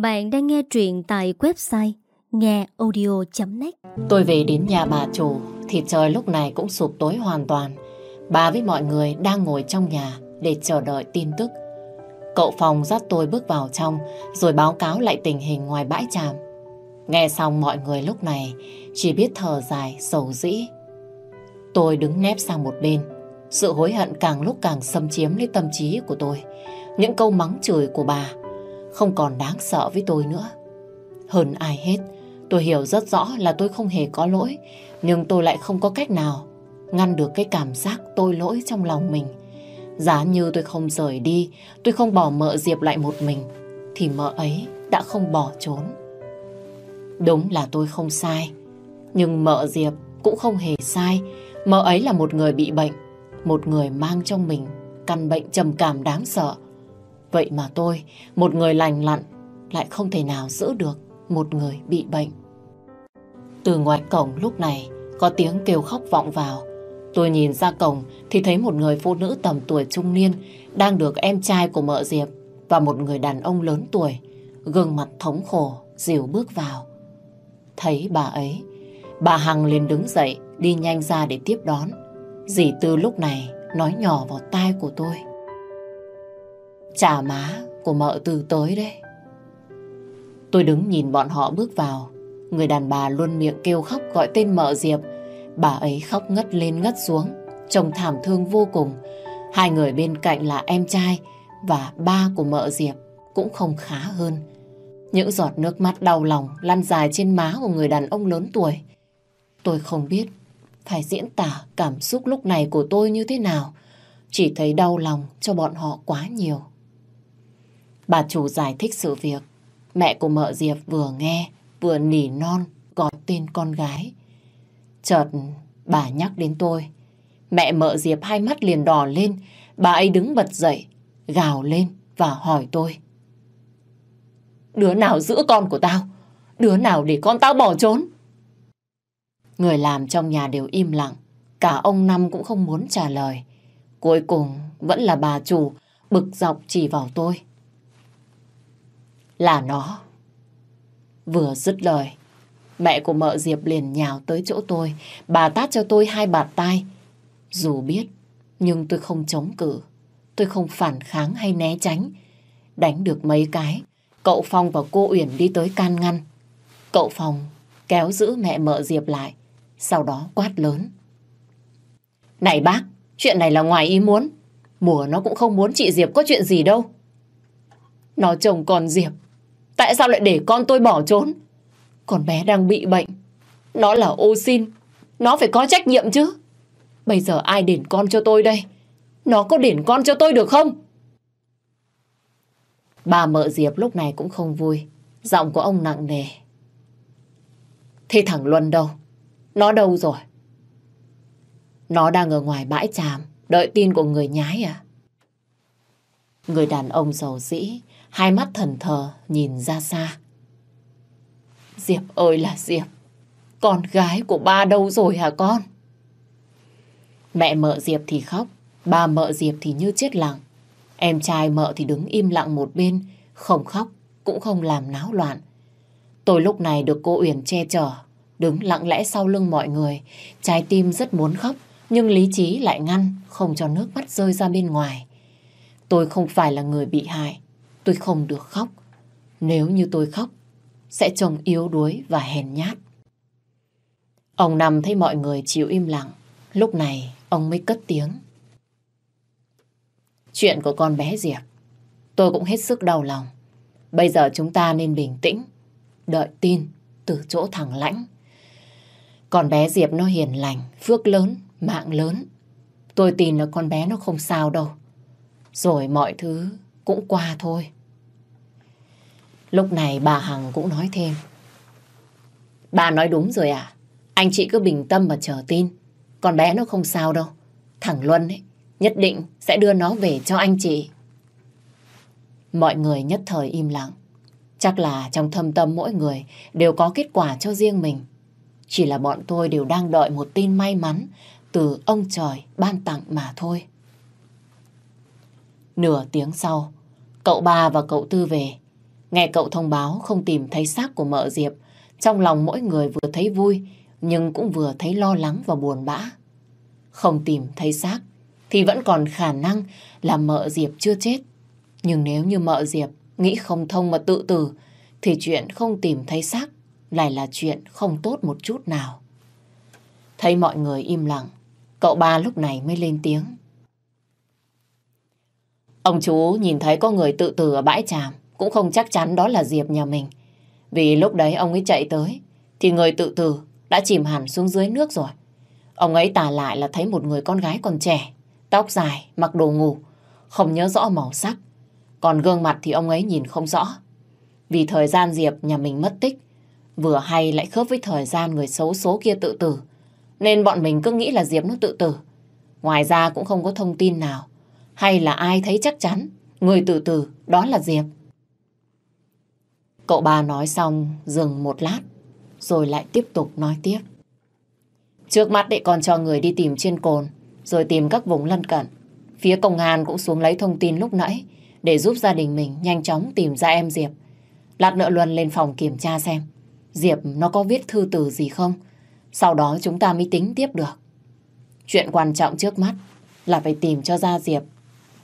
Bạn đang nghe truyện tại website ngheaudio.net Tôi về đến nhà bà chủ thì trời lúc này cũng sụp tối hoàn toàn. Bà với mọi người đang ngồi trong nhà để chờ đợi tin tức. Cậu phòng dắt tôi bước vào trong rồi báo cáo lại tình hình ngoài bãi tràm. Nghe xong mọi người lúc này chỉ biết thở dài, sầu dĩ. Tôi đứng nép sang một bên. Sự hối hận càng lúc càng xâm chiếm lấy tâm trí của tôi. Những câu mắng chửi của bà không còn đáng sợ với tôi nữa. Hơn ai hết, tôi hiểu rất rõ là tôi không hề có lỗi, nhưng tôi lại không có cách nào ngăn được cái cảm giác tôi lỗi trong lòng mình. Giá như tôi không rời đi, tôi không bỏ mợ Diệp lại một mình, thì mợ ấy đã không bỏ trốn. Đúng là tôi không sai, nhưng mợ Diệp cũng không hề sai. Mợ ấy là một người bị bệnh, một người mang trong mình căn bệnh trầm cảm đáng sợ. Vậy mà tôi, một người lành lặn, lại không thể nào giữ được một người bị bệnh. Từ ngoài cổng lúc này, có tiếng kêu khóc vọng vào. Tôi nhìn ra cổng thì thấy một người phụ nữ tầm tuổi trung niên đang được em trai của mợ Diệp và một người đàn ông lớn tuổi, gương mặt thống khổ, dìu bước vào. Thấy bà ấy, bà Hằng liền đứng dậy, đi nhanh ra để tiếp đón. Dì Tư lúc này nói nhỏ vào tai của tôi. Chà má của mợ từ tới đấy. Tôi đứng nhìn bọn họ bước vào. Người đàn bà luôn miệng kêu khóc gọi tên mợ Diệp. Bà ấy khóc ngất lên ngất xuống, trông thảm thương vô cùng. Hai người bên cạnh là em trai và ba của mợ Diệp cũng không khá hơn. Những giọt nước mắt đau lòng lăn dài trên má của người đàn ông lớn tuổi. Tôi không biết phải diễn tả cảm xúc lúc này của tôi như thế nào. Chỉ thấy đau lòng cho bọn họ quá nhiều. Bà chủ giải thích sự việc. Mẹ của mợ Diệp vừa nghe, vừa nỉ non gọi tên con gái. Chợt bà nhắc đến tôi. Mẹ mợ Diệp hai mắt liền đỏ lên, bà ấy đứng bật dậy, gào lên và hỏi tôi. Đứa nào giữ con của tao? Đứa nào để con tao bỏ trốn? Người làm trong nhà đều im lặng, cả ông Năm cũng không muốn trả lời. Cuối cùng vẫn là bà chủ bực dọc chỉ vào tôi. Là nó. Vừa dứt lời, mẹ của mợ Diệp liền nhào tới chỗ tôi, bà tát cho tôi hai bạt tai. Dù biết, nhưng tôi không chống cự, tôi không phản kháng hay né tránh. Đánh được mấy cái, cậu Phong và cô Uyển đi tới can ngăn. Cậu Phong kéo giữ mẹ mợ Diệp lại, sau đó quát lớn. Này bác, chuyện này là ngoài ý muốn. Mùa nó cũng không muốn chị Diệp có chuyện gì đâu. Nó chồng còn Diệp, Tại sao lại để con tôi bỏ trốn? Còn bé đang bị bệnh. Nó là ô xin. Nó phải có trách nhiệm chứ. Bây giờ ai đền con cho tôi đây? Nó có đền con cho tôi được không? Bà mợ Diệp lúc này cũng không vui. Giọng của ông nặng nề. Thế thằng Luân đâu? Nó đâu rồi? Nó đang ở ngoài bãi tràm, đợi tin của người nhái à? Người đàn ông giàu dĩ hai mắt thần thờ nhìn ra xa. Diệp ơi là Diệp, con gái của ba đâu rồi hả con? Mẹ mợ Diệp thì khóc, ba mợ Diệp thì như chết lặng. Em trai mợ thì đứng im lặng một bên, không khóc, cũng không làm náo loạn. Tôi lúc này được cô Uyển che chở, đứng lặng lẽ sau lưng mọi người. Trái tim rất muốn khóc, nhưng lý trí lại ngăn, không cho nước mắt rơi ra bên ngoài. Tôi không phải là người bị hại, Tôi không được khóc. Nếu như tôi khóc, sẽ trông yếu đuối và hèn nhát. Ông nằm thấy mọi người chịu im lặng. Lúc này, ông mới cất tiếng. Chuyện của con bé Diệp, tôi cũng hết sức đau lòng. Bây giờ chúng ta nên bình tĩnh, đợi tin từ chỗ thằng Lãnh. Con bé Diệp nó hiền lành, phước lớn, mạng lớn. Tôi tin là con bé nó không sao đâu. Rồi mọi thứ cũng qua thôi. Lúc này bà Hằng cũng nói thêm. Bà nói đúng rồi à? Anh chị cứ bình tâm mà chờ tin. Con bé nó không sao đâu. Thằng Luân ấy, nhất định sẽ đưa nó về cho anh chị. Mọi người nhất thời im lặng. Chắc là trong thâm tâm mỗi người đều có kết quả cho riêng mình. Chỉ là bọn tôi đều đang đợi một tin may mắn từ ông trời ban tặng mà thôi. Nửa tiếng sau, cậu ba và cậu tư về. Nghe cậu thông báo không tìm thấy xác của mợ Diệp, trong lòng mỗi người vừa thấy vui, nhưng cũng vừa thấy lo lắng và buồn bã. Không tìm thấy xác, thì vẫn còn khả năng là mợ Diệp chưa chết. Nhưng nếu như mợ Diệp nghĩ không thông mà tự tử, thì chuyện không tìm thấy xác lại là chuyện không tốt một chút nào. Thấy mọi người im lặng, cậu ba lúc này mới lên tiếng. Ông chú nhìn thấy có người tự tử ở bãi tràm, cũng không chắc chắn đó là Diệp nhà mình. Vì lúc đấy ông ấy chạy tới, thì người tự tử đã chìm hẳn xuống dưới nước rồi. Ông ấy tả lại là thấy một người con gái còn trẻ, tóc dài, mặc đồ ngủ, không nhớ rõ màu sắc. Còn gương mặt thì ông ấy nhìn không rõ. Vì thời gian Diệp nhà mình mất tích, vừa hay lại khớp với thời gian người xấu số kia tự tử. Nên bọn mình cứ nghĩ là Diệp nó tự tử. Ngoài ra cũng không có thông tin nào. Hay là ai thấy chắc chắn người tự tử đó là Diệp. Cậu ba nói xong dừng một lát rồi lại tiếp tục nói tiếp. Trước mắt đệ còn cho người đi tìm trên cồn rồi tìm các vùng lân cận. Phía công an cũng xuống lấy thông tin lúc nãy để giúp gia đình mình nhanh chóng tìm ra em Diệp. Lát nữa Luân lên phòng kiểm tra xem Diệp nó có viết thư từ gì không. Sau đó chúng ta mới tính tiếp được. Chuyện quan trọng trước mắt là phải tìm cho ra Diệp.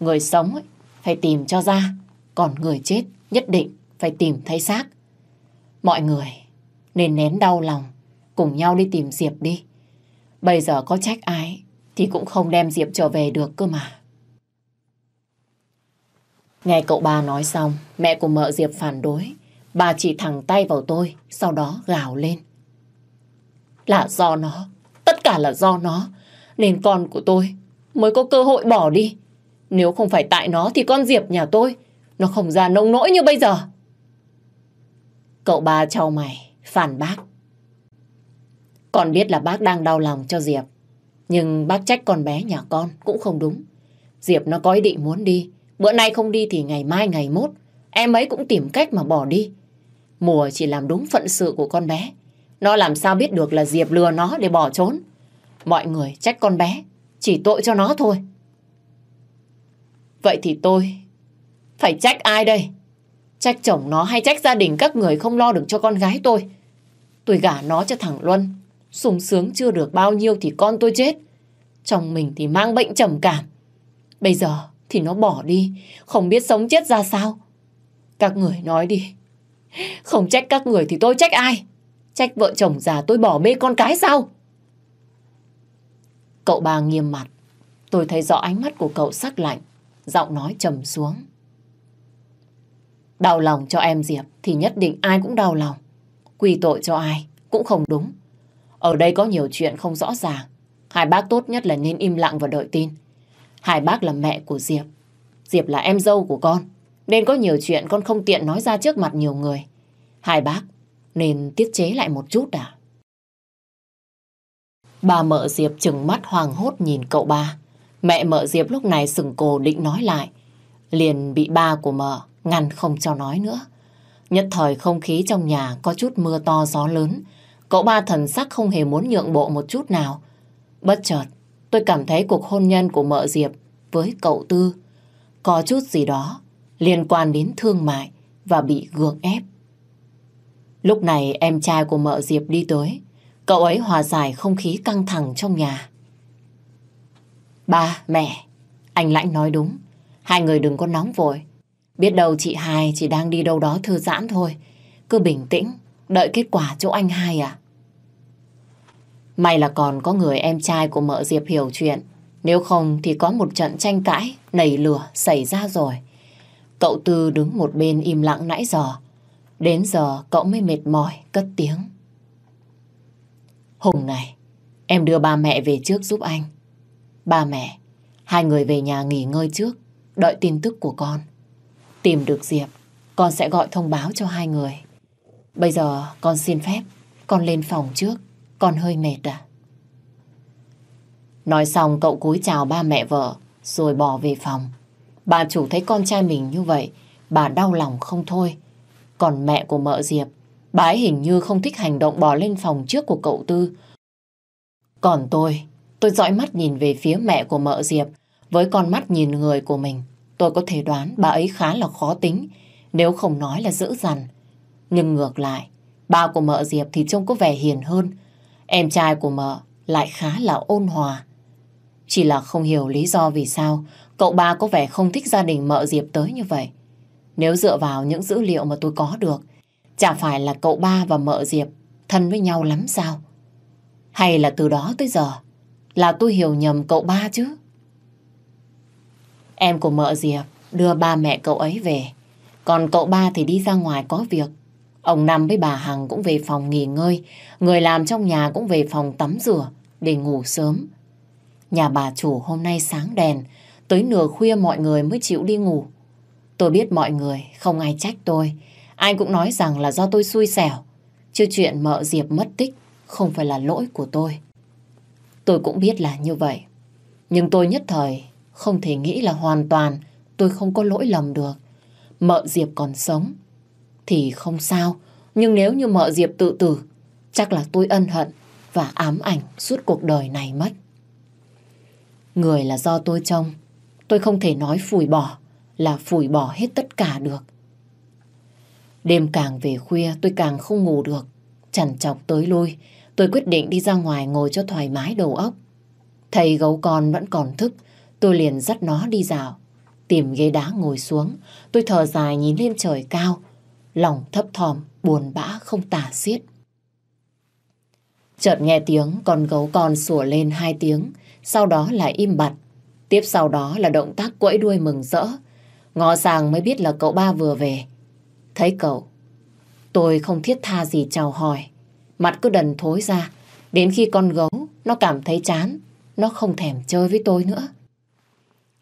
Người sống ấy, phải tìm cho ra. Còn người chết nhất định phải tìm thấy xác. Mọi người nên nén đau lòng, cùng nhau đi tìm Diệp đi. Bây giờ có trách ai thì cũng không đem Diệp trở về được cơ mà. Nghe cậu ba nói xong, mẹ của mợ Diệp phản đối. Bà chỉ thẳng tay vào tôi, sau đó gào lên. Là do nó, tất cả là do nó, nên con của tôi mới có cơ hội bỏ đi. Nếu không phải tại nó thì con Diệp nhà tôi, nó không ra nông nỗi như bây giờ. Cậu ba trao mày, phản bác. Con biết là bác đang đau lòng cho Diệp, nhưng bác trách con bé nhà con cũng không đúng. Diệp nó có ý định muốn đi, bữa nay không đi thì ngày mai ngày mốt, em ấy cũng tìm cách mà bỏ đi. Mùa chỉ làm đúng phận sự của con bé. Nó làm sao biết được là Diệp lừa nó để bỏ trốn. Mọi người trách con bé, chỉ tội cho nó thôi. Vậy thì tôi phải trách ai đây? Trách chồng nó hay trách gia đình các người không lo được cho con gái tôi? Tôi gả nó cho thằng Luân. sung sướng chưa được bao nhiêu thì con tôi chết. Chồng mình thì mang bệnh trầm cảm. Bây giờ thì nó bỏ đi, không biết sống chết ra sao. Các người nói đi. Không trách các người thì tôi trách ai? Trách vợ chồng già tôi bỏ bê con cái sao? Cậu ba nghiêm mặt. Tôi thấy rõ ánh mắt của cậu sắc lạnh. Giọng nói trầm xuống. Đau lòng cho em Diệp, thì nhất định ai cũng đau lòng. Quy tội cho ai cũng không đúng. Ở đây có nhiều chuyện không rõ ràng. Hai bác tốt nhất là nên im lặng và đợi tin. Hai bác là mẹ của Diệp. Diệp là em dâu của con. Nên có nhiều chuyện con không tiện nói ra trước mặt nhiều người. Hai bác, nên tiết chế lại một chút à? Bà mợ Diệp chừng mắt hoàng hốt nhìn cậu ba. Mẹ mợ Diệp lúc này sừng cổ định nói lại. Liền bị ba của mợ ngăn không cho nói nữa. Nhất thời không khí trong nhà có chút mưa to gió lớn. Cậu ba thần sắc không hề muốn nhượng bộ một chút nào. Bất chợt, tôi cảm thấy cuộc hôn nhân của mợ Diệp với cậu Tư có chút gì đó liên quan đến thương mại và bị gượng ép. Lúc này em trai của mợ Diệp đi tới, cậu ấy hòa giải không khí căng thẳng trong nhà. Ba, mẹ, anh Lãnh nói đúng, hai người đừng có nóng vội. Biết đâu chị hai chỉ đang đi đâu đó thư giãn thôi, cứ bình tĩnh, đợi kết quả chỗ anh hai à. May là còn có người em trai của mợ Diệp hiểu chuyện, nếu không thì có một trận tranh cãi, nảy lửa xảy ra rồi. Cậu Tư đứng một bên im lặng nãy giờ. Đến giờ cậu mới mệt mỏi, cất tiếng. Hùng này, em đưa ba mẹ về trước giúp anh. Ba mẹ, hai người về nhà nghỉ ngơi trước, đợi tin tức của con. Tìm được Diệp, con sẽ gọi thông báo cho hai người. Bây giờ con xin phép, con lên phòng trước, con hơi mệt à. Nói xong cậu cúi chào ba mẹ vợ, rồi bỏ về phòng. Bà chủ thấy con trai mình như vậy, bà đau lòng không thôi. Còn mẹ của mợ Diệp, bà ấy hình như không thích hành động bỏ lên phòng trước của cậu Tư. Còn tôi, tôi dõi mắt nhìn về phía mẹ của mợ Diệp, với con mắt nhìn người của mình. Tôi có thể đoán bà ấy khá là khó tính, Nếu không nói là dữ dằn. Nhưng ngược lại, ba của mợ Diệp thì trông có vẻ hiền hơn. Em trai của mợ lại khá là ôn hòa. Chỉ là không hiểu lý do vì sao cậu ba có vẻ không thích gia đình mợ Diệp tới như vậy. Nếu dựa vào những dữ liệu mà tôi có được, chả phải là cậu ba và mợ Diệp thân với nhau lắm sao? Hay là từ đó tới giờ là tôi hiểu nhầm cậu ba chứ? Em của mợ Diệp đưa ba mẹ cậu ấy về. Còn cậu ba thì đi ra ngoài có việc. Ông Năm với bà Hằng cũng về phòng nghỉ ngơi. Người làm trong nhà cũng về phòng tắm rửa, để ngủ sớm. Nhà bà chủ hôm nay sáng đèn. Tới nửa khuya mọi người mới chịu đi ngủ. Tôi biết mọi người, không ai trách tôi. Ai cũng nói rằng là do tôi xui xẻo. Chứ chuyện mợ Diệp mất tích không phải là lỗi của tôi. Tôi cũng biết là như vậy. Nhưng tôi nhất thời không thể nghĩ là hoàn toàn tôi không có lỗi lầm được. Mợ Diệp còn sống thì không sao. Nhưng nếu như mợ Diệp tự tử, chắc là tôi ân hận và ám ảnh suốt cuộc đời này mất. Người là do tôi trông, tôi không thể nói phủi bỏ là phủi bỏ hết tất cả được. Đêm càng về khuya tôi càng không ngủ được, chằn chọc tới lui. Tôi quyết định đi ra ngoài ngồi cho thoải mái đầu óc. Thầy gấu con vẫn còn thức, tôi liền dắt nó đi dạo. Tìm ghế đá ngồi xuống, tôi thở dài nhìn lên trời cao, lòng thấp thòm buồn bã không tả xiết. Chợt nghe tiếng con gấu con sủa lên hai tiếng, sau đó lại im bặt. Tiếp sau đó là động tác quẫy đuôi mừng rỡ. Ngó sang mới biết là cậu ba vừa về. Thấy cậu, tôi không thiết tha gì chào hỏi. Mặt cứ đần thối ra, đến khi con gấu nó cảm thấy chán, nó không thèm chơi với tôi nữa.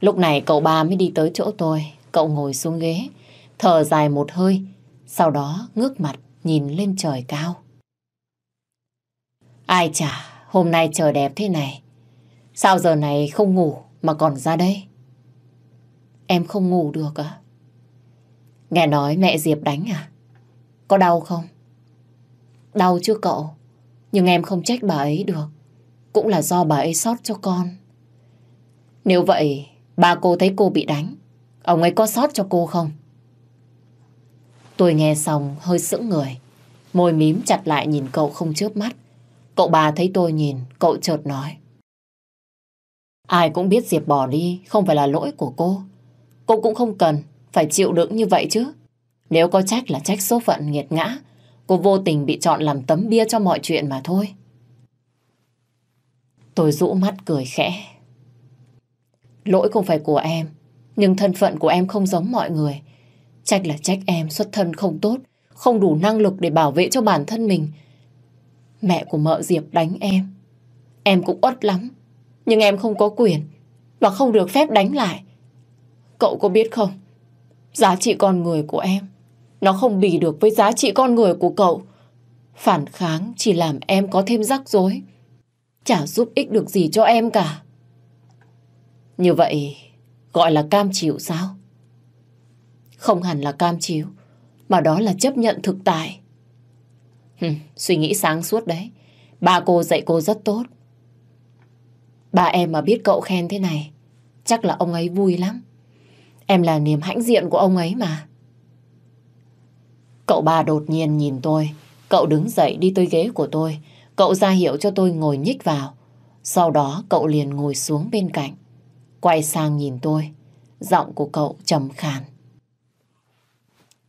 Lúc này cậu ba mới đi tới chỗ tôi, cậu ngồi xuống ghế, thở dài một hơi, sau đó ngước mặt nhìn lên trời cao. Ai chả, hôm nay trời đẹp thế này. Sao giờ này không ngủ mà còn ra đây? Em không ngủ được à? Nghe nói mẹ Diệp đánh à? Có đau không? Đau chứ cậu. Nhưng em không trách bà ấy được. Cũng là do bà ấy sót cho con. Nếu vậy, ba cô thấy cô bị đánh. Ông ấy có sót cho cô không? Tôi nghe xong hơi sững người. Môi mím chặt lại nhìn cậu không chớp mắt. Cậu bà thấy tôi nhìn, cậu chợt nói. Ai cũng biết Diệp bỏ đi không phải là lỗi của cô. Cô cũng không cần phải chịu đựng như vậy chứ. Nếu có trách là trách số phận nghiệt ngã, cô vô tình bị chọn làm tấm bia cho mọi chuyện mà thôi. Tôi rũ mắt cười khẽ. Lỗi không phải của em, nhưng thân phận của em không giống mọi người. Trách là trách em xuất thân không tốt, không đủ năng lực để bảo vệ cho bản thân mình. Mẹ của mợ Diệp đánh em. Em cũng uất lắm, nhưng em không có quyền và không được phép đánh lại. Cậu có biết không, giá trị con người của em nó không bì được với giá trị con người của cậu. Phản kháng chỉ làm em có thêm rắc rối. Chả giúp ích được gì cho em cả. Như vậy gọi là cam chịu sao? Không hẳn là cam chịu, mà đó là chấp nhận thực tại. Hừ, suy nghĩ sáng suốt đấy. Ba cô dạy cô rất tốt. Ba em mà biết cậu khen thế này, chắc là ông ấy vui lắm. Em là niềm hãnh diện của ông ấy mà. Cậu ba đột nhiên nhìn tôi. Cậu đứng dậy đi tới ghế của tôi. Cậu ra hiệu cho tôi ngồi nhích vào. Sau đó cậu liền ngồi xuống bên cạnh. Quay sang nhìn tôi. Giọng của cậu trầm khàn.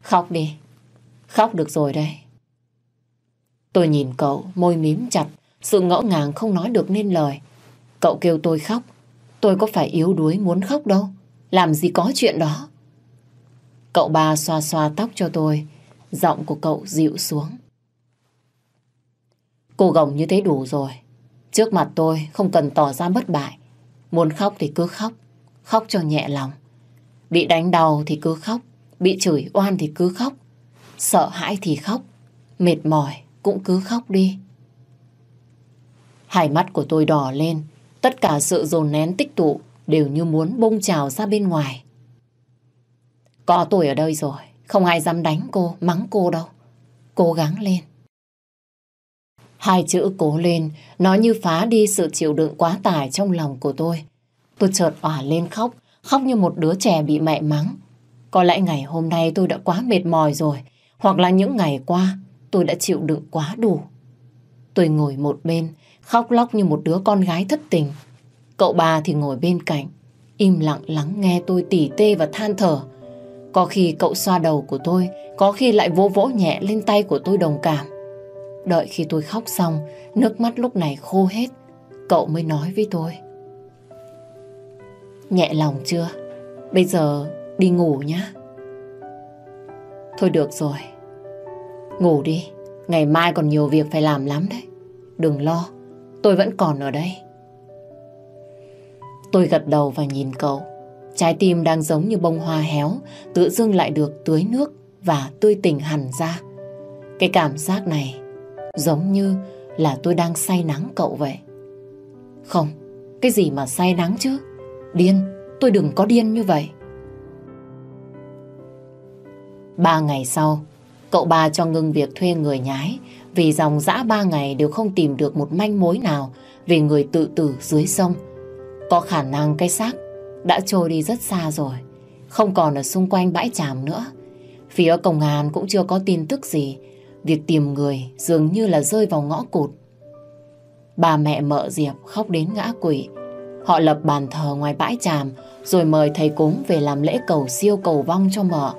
Khóc đi. Khóc được rồi đây. Tôi nhìn cậu, môi mím chặt, sự ngỡ ngàng không nói được nên lời. Cậu kêu tôi khóc. Tôi có phải yếu đuối muốn khóc đâu. Làm gì có chuyện đó. Cậu ba xoa xoa tóc cho tôi, Giọng của cậu dịu xuống. Cô gồng như thế đủ rồi. Trước mặt tôi không cần tỏ ra bất bại. Muốn khóc thì cứ khóc. Khóc cho nhẹ lòng. Bị đánh đau thì cứ khóc. Bị chửi oan thì cứ khóc. Sợ hãi thì khóc. Mệt mỏi cũng cứ khóc đi. Hai mắt của tôi đỏ lên. Tất cả sự dồn nén tích tụ đều như muốn bông trào ra bên ngoài. Có tôi ở đây rồi. Không ai dám đánh cô, mắng cô đâu. Cố gắng lên. Hai chữ cố lên, nó như phá đi sự chịu đựng quá tải trong lòng của tôi. Tôi chợt òa lên khóc, khóc như một đứa trẻ bị mẹ mắng. Có lẽ ngày hôm nay tôi đã quá mệt mỏi rồi, hoặc là những ngày qua tôi đã chịu đựng quá đủ. Tôi ngồi một bên, khóc lóc như một đứa con gái thất tình. Cậu bà thì ngồi bên cạnh, im lặng lắng nghe tôi tỉ tê và than thở. Có khi cậu xoa đầu của tôi, có khi lại vỗ vỗ nhẹ lên tay của tôi đồng cảm. Đợi khi tôi khóc xong, nước mắt lúc này khô hết, cậu mới nói với tôi. Nhẹ lòng chưa? Bây giờ đi ngủ nhá. Thôi được rồi. Ngủ đi, ngày mai còn nhiều việc phải làm lắm đấy. Đừng lo, tôi vẫn còn ở đây. Tôi gật đầu và nhìn cậu. Trái tim đang giống như bông hoa héo, tự dưng lại được tưới nước và tươi tỉnh hẳn ra. Cái cảm giác này giống như là tôi đang say nắng cậu vậy. Không, cái gì mà say nắng chứ? Điên, tôi đừng có điên như vậy. Ba ngày sau, cậu ba cho ngưng việc thuê người nhái vì dòng dã ba ngày đều không tìm được một manh mối nào về người tự tử dưới sông. Có khả năng cái xác đã trôi đi rất xa rồi, không còn ở xung quanh bãi tràm nữa. Phía công an cũng chưa có tin tức gì, việc tìm người dường như là rơi vào ngõ cụt. Bà mẹ mợ Diệp khóc đến ngã quỵ. Họ lập bàn thờ ngoài bãi tràm rồi mời thầy cúng về làm lễ cầu siêu cầu vong cho mợ.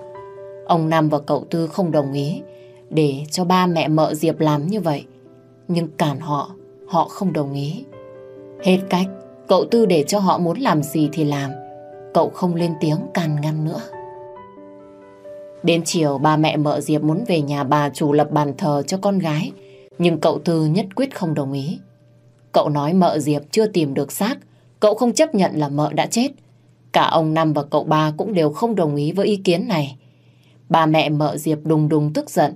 Ông Nam và cậu Tư không đồng ý để cho ba mẹ mợ Diệp làm như vậy. Nhưng cản họ, họ không đồng ý. Hết cách, cậu Tư để cho họ muốn làm gì thì làm. Cậu không lên tiếng can ngăn nữa. Đến chiều ba mẹ mợ Diệp muốn về nhà bà chủ lập bàn thờ cho con gái. Nhưng cậu Tư nhất quyết không đồng ý. Cậu nói mợ Diệp chưa tìm được xác. Cậu không chấp nhận là mợ đã chết. Cả ông Năm và cậu ba cũng đều không đồng ý với ý kiến này. Bà mẹ mợ Diệp đùng đùng tức giận.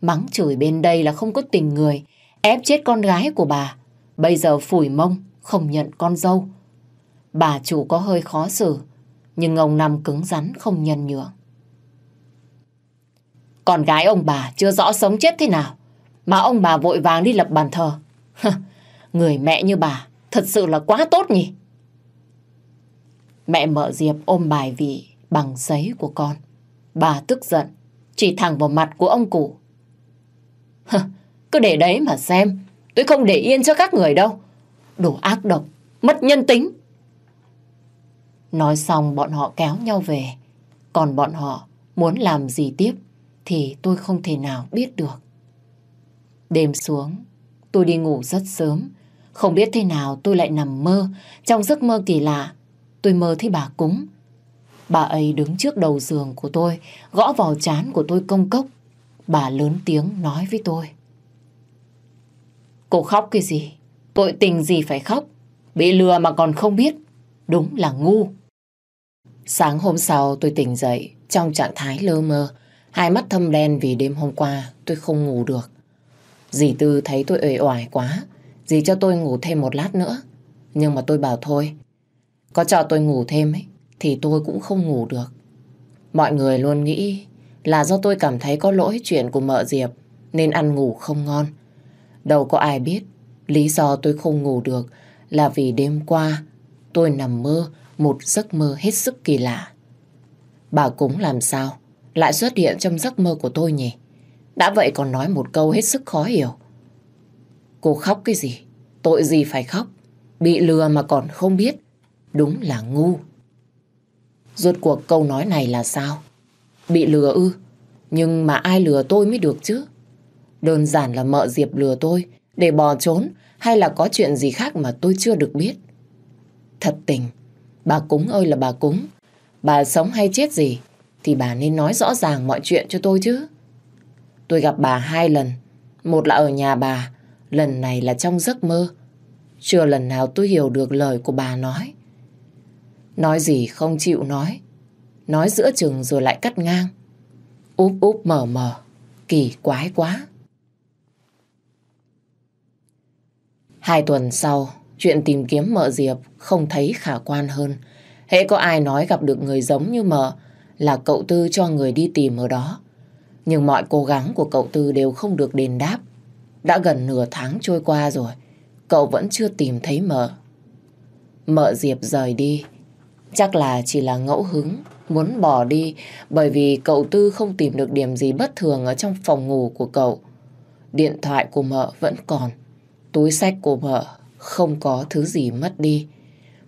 Mắng chửi bên đây là không có tình người. Ép chết con gái của bà. Bây giờ phủi mông, không nhận con dâu. Bà chủ có hơi khó xử. Nhưng ông Năm cứng rắn không nhân nhượng. Con gái ông bà chưa rõ sống chết thế nào. Mà ông bà vội vàng đi lập bàn thờ. Người mẹ như bà thật sự là quá tốt nhỉ. Mẹ mợ Diệp ôm bài vị bằng giấy của con. Bà tức giận, chỉ thẳng vào mặt của ông cụ. Cứ để đấy mà xem, tôi không để yên cho các người đâu. Đồ ác độc, mất nhân tính. Nói xong bọn họ kéo nhau về, còn bọn họ muốn làm gì tiếp thì tôi không thể nào biết được. Đêm xuống, tôi đi ngủ rất sớm. Không biết thế nào tôi lại nằm mơ. Trong giấc mơ kỳ lạ, tôi mơ thấy bà cúng. Bà ấy đứng trước đầu giường của tôi, gõ vào chán của tôi công cốc. Bà lớn tiếng nói với tôi. Cô khóc cái gì? Tội tình gì phải khóc? Bị lừa mà còn không biết. Đúng là ngu. Sáng hôm sau tôi tỉnh dậy trong trạng thái lơ mơ. Hai mắt thâm đen vì đêm hôm qua tôi không ngủ được. Dì Tư thấy tôi uể oải quá. Dì cho tôi ngủ thêm một lát nữa. Nhưng mà tôi bảo thôi. Có cho tôi ngủ thêm ấy, thì tôi cũng không ngủ được. Mọi người luôn nghĩ là do tôi cảm thấy có lỗi chuyện của mợ Diệp nên ăn ngủ không ngon. Đâu có ai biết lý do tôi không ngủ được là vì đêm qua tôi nằm mơ một giấc mơ hết sức kỳ lạ. Bà cũng làm sao lại xuất hiện trong giấc mơ của tôi nhỉ? Đã vậy còn nói một câu hết sức khó hiểu. Cô khóc cái gì? Tội gì phải khóc? Bị lừa mà còn không biết. Đúng là ngu. Rốt cuộc câu nói này là sao? Bị lừa ư? Nhưng mà ai lừa tôi mới được chứ? Đơn giản là mợ Diệp lừa tôi để bò trốn hay là có chuyện gì khác mà tôi chưa được biết? Thật tình, bà cúng ơi là bà cúng. Bà sống hay chết gì thì bà nên nói rõ ràng mọi chuyện cho tôi chứ. Tôi gặp bà hai lần, một là ở nhà bà, lần này là trong giấc mơ. Chưa lần nào tôi hiểu được lời của bà nói. Nói gì không chịu nói. Nói giữa chừng rồi lại cắt ngang. Úp úp mở mở. Kỳ quái quá. Hai tuần sau, chuyện tìm kiếm mợ Diệp không thấy khả quan hơn. Hễ có ai nói gặp được người giống như mợ là cậu Tư cho người đi tìm ở đó. Nhưng mọi cố gắng của cậu Tư đều không được đền đáp. Đã gần nửa tháng trôi qua rồi, cậu vẫn chưa tìm thấy mợ. Mợ Diệp rời đi, chắc là chỉ là ngẫu hứng muốn bỏ đi bởi vì cậu Tư không tìm được điểm gì bất thường ở trong phòng ngủ của cậu. Điện thoại của mợ vẫn còn, túi sách của mợ không có thứ gì mất đi.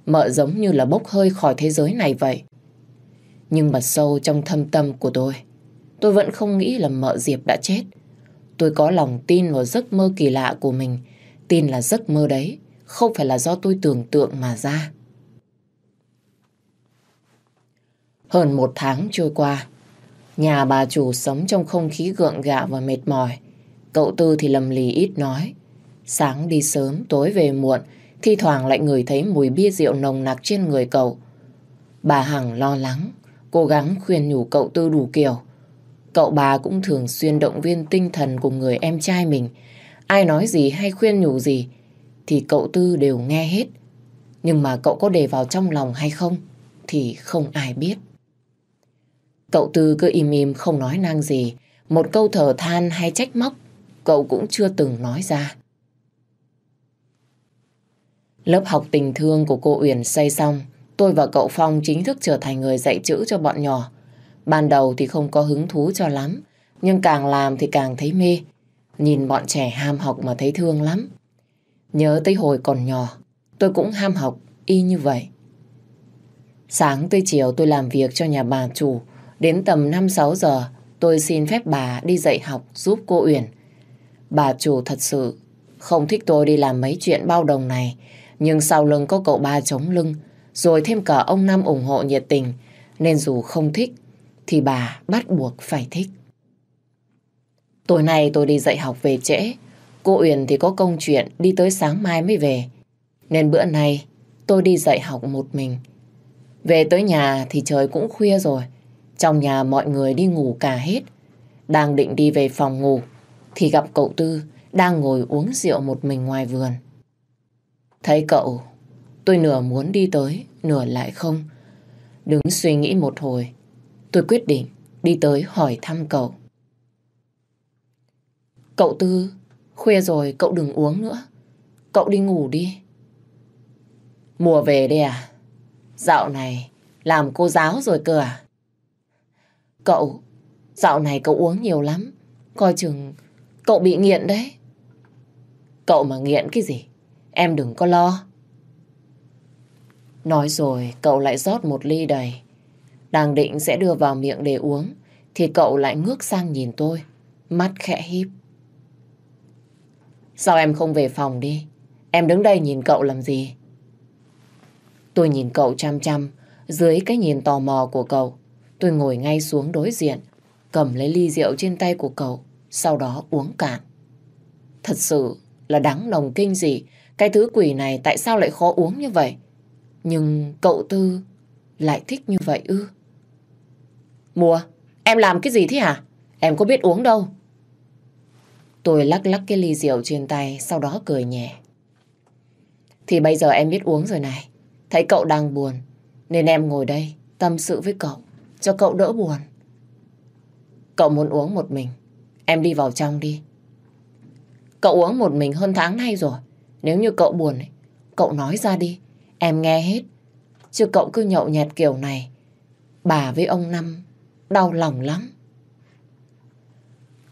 Mợ giống như là bốc hơi khỏi thế giới này vậy. Nhưng mà sâu trong thâm tâm của tôi, tôi vẫn không nghĩ là mợ Diệp đã chết. Tôi có lòng tin vào giấc mơ kỳ lạ của mình, tin là giấc mơ đấy không phải là do tôi tưởng tượng mà ra. Hơn một tháng trôi qua, nhà bà chủ sống trong không khí gượng gạo và mệt mỏi. Cậu Tư thì lầm lì ít nói. Sáng đi sớm, tối về muộn, thi thoảng lại ngửi thấy mùi bia rượu nồng nặc trên người cậu. Bà Hằng lo lắng, cố gắng khuyên nhủ cậu Tư đủ kiểu. Cậu bà cũng thường xuyên động viên tinh thần của người em trai mình. Ai nói gì hay khuyên nhủ gì thì cậu Tư đều nghe hết. Nhưng mà cậu có để vào trong lòng hay không thì không ai biết. Cậu Tư cứ im im không nói năng gì. Một câu thở than hay trách móc cậu cũng chưa từng nói ra. Lớp học tình thương của cô Uyển xây xong, tôi và cậu Phong chính thức trở thành người dạy chữ cho bọn nhỏ. Ban đầu thì không có hứng thú cho lắm, nhưng càng làm thì càng thấy mê. Nhìn bọn trẻ ham học mà thấy thương lắm. Nhớ tới hồi còn nhỏ, tôi cũng ham học y như vậy. Sáng tới chiều tôi làm việc cho nhà bà chủ, đến tầm 5-6 giờ tôi xin phép bà đi dạy học giúp cô Uyển. Bà chủ thật sự không thích tôi đi làm mấy chuyện bao đồng này, nhưng sau lưng có cậu ba chống lưng, rồi thêm cả ông Năm ủng hộ nhiệt tình, nên dù không thích, thì bà bắt buộc phải thích. Tối nay tôi đi dạy học về trễ, cô Uyển thì có công chuyện đi tới sáng mai mới về, nên bữa nay tôi đi dạy học một mình. Về tới nhà thì trời cũng khuya rồi, trong nhà mọi người đi ngủ cả hết. Đang định đi về phòng ngủ, thì gặp cậu Tư đang ngồi uống rượu một mình ngoài vườn. Thấy cậu, tôi nửa muốn đi tới, nửa lại không. Đứng suy nghĩ một hồi, tôi quyết định đi tới hỏi thăm cậu. Cậu Tư, khuya rồi cậu đừng uống nữa. Cậu đi ngủ đi. Mùa về đây à? Dạo này làm cô giáo rồi cơ à? Cậu, dạo này cậu uống nhiều lắm. Coi chừng cậu bị nghiện đấy. Cậu mà nghiện cái gì? Em đừng có lo. Nói rồi, cậu lại rót một ly đầy. Đang định sẽ đưa vào miệng để uống, thì cậu lại ngước sang nhìn tôi. Mắt khẽ híp. Sao em không về phòng đi? Em đứng đây nhìn cậu làm gì? Tôi nhìn cậu chăm chăm, dưới cái nhìn tò mò của cậu. Tôi ngồi ngay xuống đối diện, cầm lấy ly rượu trên tay của cậu, sau đó uống cạn. Thật sự là đáng nồng kinh dị cái thứ quỷ này tại sao lại khó uống như vậy? Nhưng cậu Tư lại thích như vậy ư? Mùa, em làm cái gì thế hả? Em có biết uống đâu. Tôi lắc lắc cái ly rượu trên tay, sau đó cười nhẹ. Thì bây giờ em biết uống rồi này. Thấy cậu đang buồn, nên em ngồi đây tâm sự với cậu, cho cậu đỡ buồn. Cậu muốn uống một mình, em đi vào trong đi. Cậu uống một mình hơn tháng nay rồi. Nếu như cậu buồn, ấy, cậu nói ra đi. Em nghe hết. Chứ cậu cứ nhậu nhẹt kiểu này. Bà với ông Năm đau lòng lắm.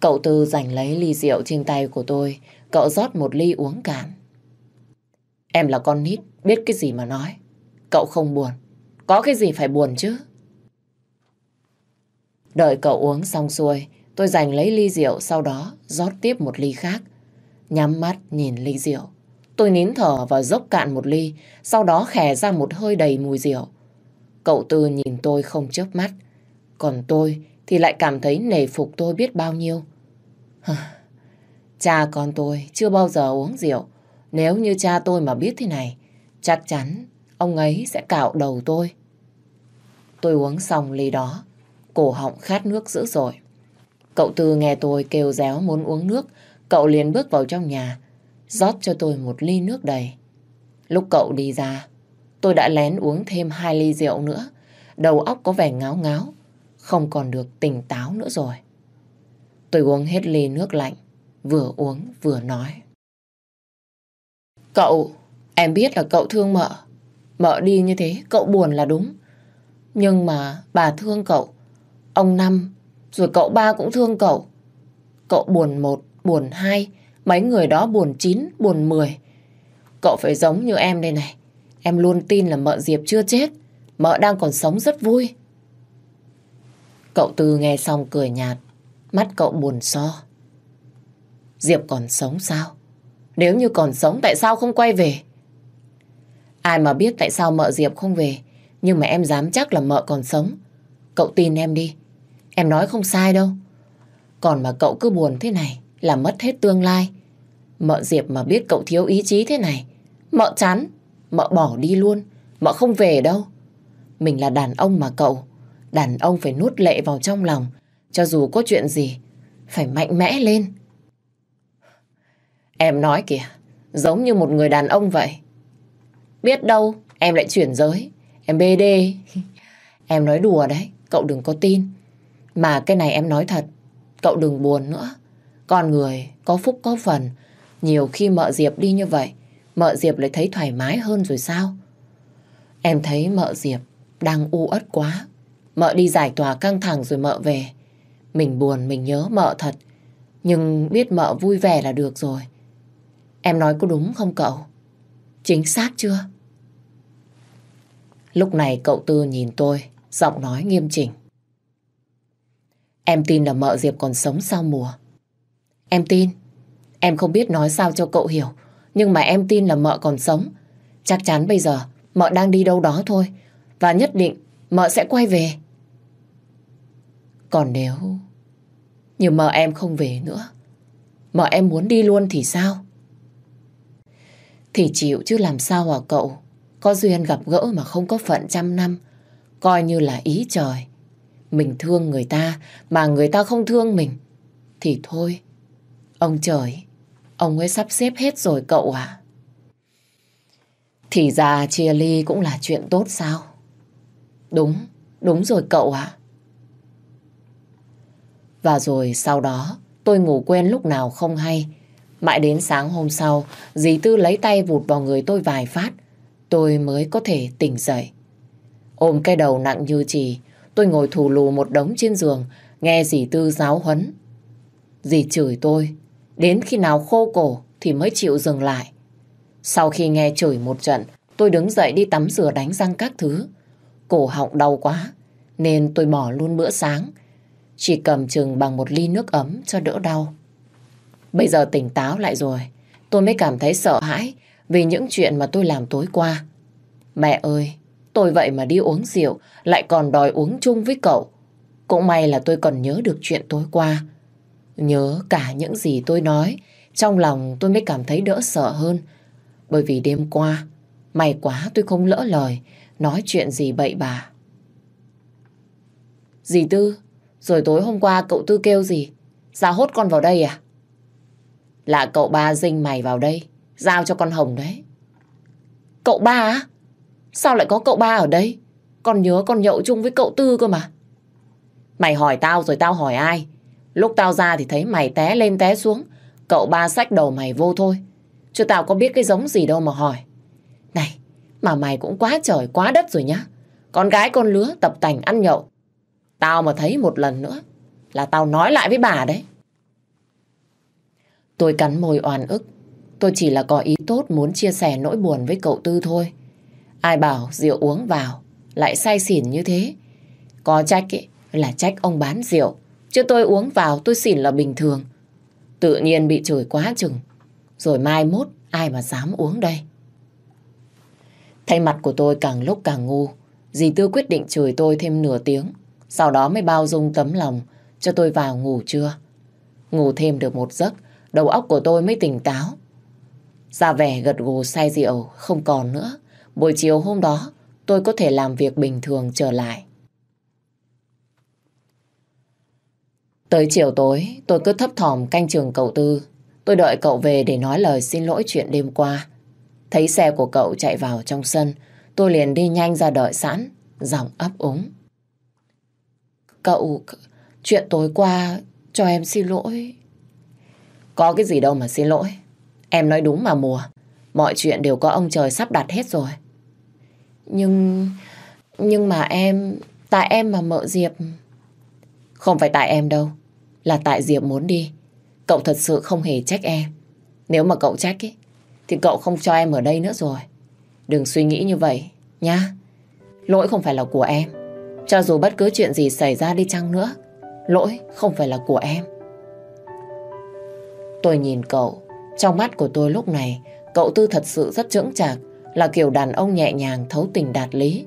Cậu Tư giành lấy ly rượu trên tay của tôi. Cậu rót một ly uống cạn. Em là con nít, biết cái gì mà nói. Cậu không buồn. Có cái gì phải buồn chứ? Đợi cậu uống xong xuôi, tôi giành lấy ly rượu sau đó rót tiếp một ly khác. Nhắm mắt nhìn ly rượu. Tôi nín thở và dốc cạn một ly, sau đó khè ra một hơi đầy mùi rượu. Cậu Tư nhìn tôi không chớp mắt, còn tôi thì lại cảm thấy nể phục tôi biết bao nhiêu. cha con tôi chưa bao giờ uống rượu. Nếu như cha tôi mà biết thế này, chắc chắn ông ấy sẽ cạo đầu tôi. Tôi uống xong ly đó, cổ họng khát nước dữ dội. Cậu Tư nghe tôi kêu réo muốn uống nước, cậu liền bước vào trong nhà, rót cho tôi một ly nước đầy. Lúc cậu đi ra, tôi đã lén uống thêm hai ly rượu nữa. Đầu óc có vẻ ngáo ngáo, không còn được tỉnh táo nữa rồi. Tôi uống hết ly nước lạnh, vừa uống vừa nói. Cậu, em biết là cậu thương mợ. Mợ đi như thế, cậu buồn là đúng. Nhưng mà bà thương cậu. Ông Năm, rồi cậu ba cũng thương cậu. Cậu buồn một, buồn hai, mấy người đó buồn chín, buồn mười. Cậu phải giống như em đây này. Em luôn tin là mợ Diệp chưa chết. Mợ đang còn sống rất vui. Cậu Tư nghe xong cười nhạt. Mắt cậu buồn so. Diệp còn sống sao? Nếu như còn sống tại sao không quay về? Ai mà biết tại sao mợ Diệp không về. Nhưng mà em dám chắc là mợ còn sống. Cậu tin em đi. Em nói không sai đâu. Còn mà cậu cứ buồn thế này là mất hết tương lai. Mợ Diệp mà biết cậu thiếu ý chí thế này. Mợ chán. Mợ bỏ đi luôn. Mợ không về đâu. Mình là đàn ông mà cậu. Đàn ông phải nuốt lệ vào trong lòng. Cho dù có chuyện gì. Phải mạnh mẽ lên. Em nói kìa. Giống như một người đàn ông vậy. Biết đâu, em lại chuyển giới. Em BD. em nói đùa đấy. Cậu đừng có tin. Mà cái này em nói thật. Cậu đừng buồn nữa. Con người có phúc có phần. Nhiều khi mợ Diệp đi như vậy. Mợ Diệp lại thấy thoải mái hơn rồi sao? Em thấy mợ Diệp đang u ất quá. Mợ đi giải tỏa căng thẳng rồi mợ về. Mình buồn, mình nhớ mợ thật. Nhưng biết mợ vui vẻ là được rồi. Em nói có đúng không cậu? Chính xác chưa? Lúc này cậu Tư nhìn tôi, giọng nói nghiêm chỉnh. Em tin là mợ Diệp còn sống sau mùa. Em tin. Em không biết nói sao cho cậu hiểu. Nhưng mà em tin là mợ còn sống. Chắc chắn bây giờ mợ đang đi đâu đó thôi. Và nhất định mợ sẽ quay về. Còn nếu như mợ em không về nữa, mợ em muốn đi luôn thì sao? Thì chịu chứ làm sao hả cậu? Có duyên gặp gỡ mà không có phận trăm năm. Coi như là ý trời. Mình thương người ta mà người ta không thương mình. Thì thôi, ông trời, ông ấy sắp xếp hết rồi cậu à. Thì ra chia ly cũng là chuyện tốt sao? Đúng, đúng rồi cậu ạ. Và rồi sau đó tôi ngủ quên lúc nào không hay. Mãi đến sáng hôm sau, dì Tư lấy tay vụt vào người tôi vài phát. Tôi mới có thể tỉnh dậy. Ôm cái đầu nặng như chì, tôi ngồi thù lù một đống trên giường, nghe dì Tư giáo huấn. Dì chửi tôi, đến khi nào khô cổ thì mới chịu dừng lại. Sau khi nghe chửi một trận, tôi đứng dậy đi tắm rửa đánh răng các thứ. Cổ họng đau quá, nên tôi bỏ luôn bữa sáng. Chỉ cầm chừng bằng một ly nước ấm cho đỡ đau. Bây giờ tỉnh táo lại rồi, tôi mới cảm thấy sợ hãi vì những chuyện mà tôi làm tối qua. Mẹ ơi, tôi vậy mà đi uống rượu, lại còn đòi uống chung với cậu. Cũng may là tôi còn nhớ được chuyện tối qua. Nhớ cả những gì tôi nói, trong lòng tôi mới cảm thấy đỡ sợ hơn. Bởi vì đêm qua, may quá tôi không lỡ lời, nói chuyện gì bậy bà. Dì Tư, rồi tối hôm qua cậu Tư kêu gì? Ra hốt con vào đây à? Là cậu ba dinh mày vào đây, giao cho con Hồng đấy. Cậu ba á? Sao lại có cậu ba ở đây? Con nhớ con nhậu chung với cậu Tư cơ mà. Mày hỏi tao rồi tao hỏi ai? Lúc tao ra thì thấy mày té lên té xuống. Cậu ba sách đầu mày vô thôi. Chứ tao có biết cái giống gì đâu mà hỏi. Này, mà mày cũng quá trời quá đất rồi nhá. Con gái con lứa tập tành ăn nhậu. Tao mà thấy một lần nữa là tao nói lại với bà đấy. Tôi cắn môi oan ức. Tôi chỉ là có ý tốt muốn chia sẻ nỗi buồn với cậu Tư thôi. Ai bảo rượu uống vào lại say xỉn như thế. Có trách ấy, là trách ông bán rượu. Chứ tôi uống vào tôi xỉn là bình thường. Tự nhiên bị chửi quá chừng. Rồi mai mốt ai mà dám uống đây. Thay mặt của tôi càng lúc càng ngu. Dì Tư quyết định chửi tôi thêm nửa tiếng. Sau đó mới bao dung tấm lòng cho tôi vào ngủ trưa. Ngủ thêm được một giấc, đầu óc của tôi mới tỉnh táo. Ra vẻ gật gù say rượu không còn nữa. Buổi chiều hôm đó tôi có thể làm việc bình thường trở lại. Tới chiều tối, tôi cứ thấp thỏm canh trường cậu Tư. Tôi đợi cậu về để nói lời xin lỗi chuyện đêm qua. Thấy xe của cậu chạy vào trong sân, tôi liền đi nhanh ra đợi sẵn, giọng ấp úng. Cậu, chuyện tối qua cho em xin lỗi. Có cái gì đâu mà xin lỗi. Em nói đúng mà mùa. Mọi chuyện đều có ông trời sắp đặt hết rồi. Nhưng... Nhưng mà em... Tại em mà mợ Diệp... Không phải tại em đâu. Là tại Diệp muốn đi. Cậu thật sự không hề trách em. Nếu mà cậu trách ấy, thì cậu không cho em ở đây nữa rồi. Đừng suy nghĩ như vậy, nhá. Lỗi không phải là của em. Cho dù bất cứ chuyện gì xảy ra đi chăng nữa, lỗi không phải là của em. Tôi nhìn cậu, trong mắt của tôi lúc này, cậu Tư thật sự rất chững chạc, là kiểu đàn ông nhẹ nhàng thấu tình đạt lý.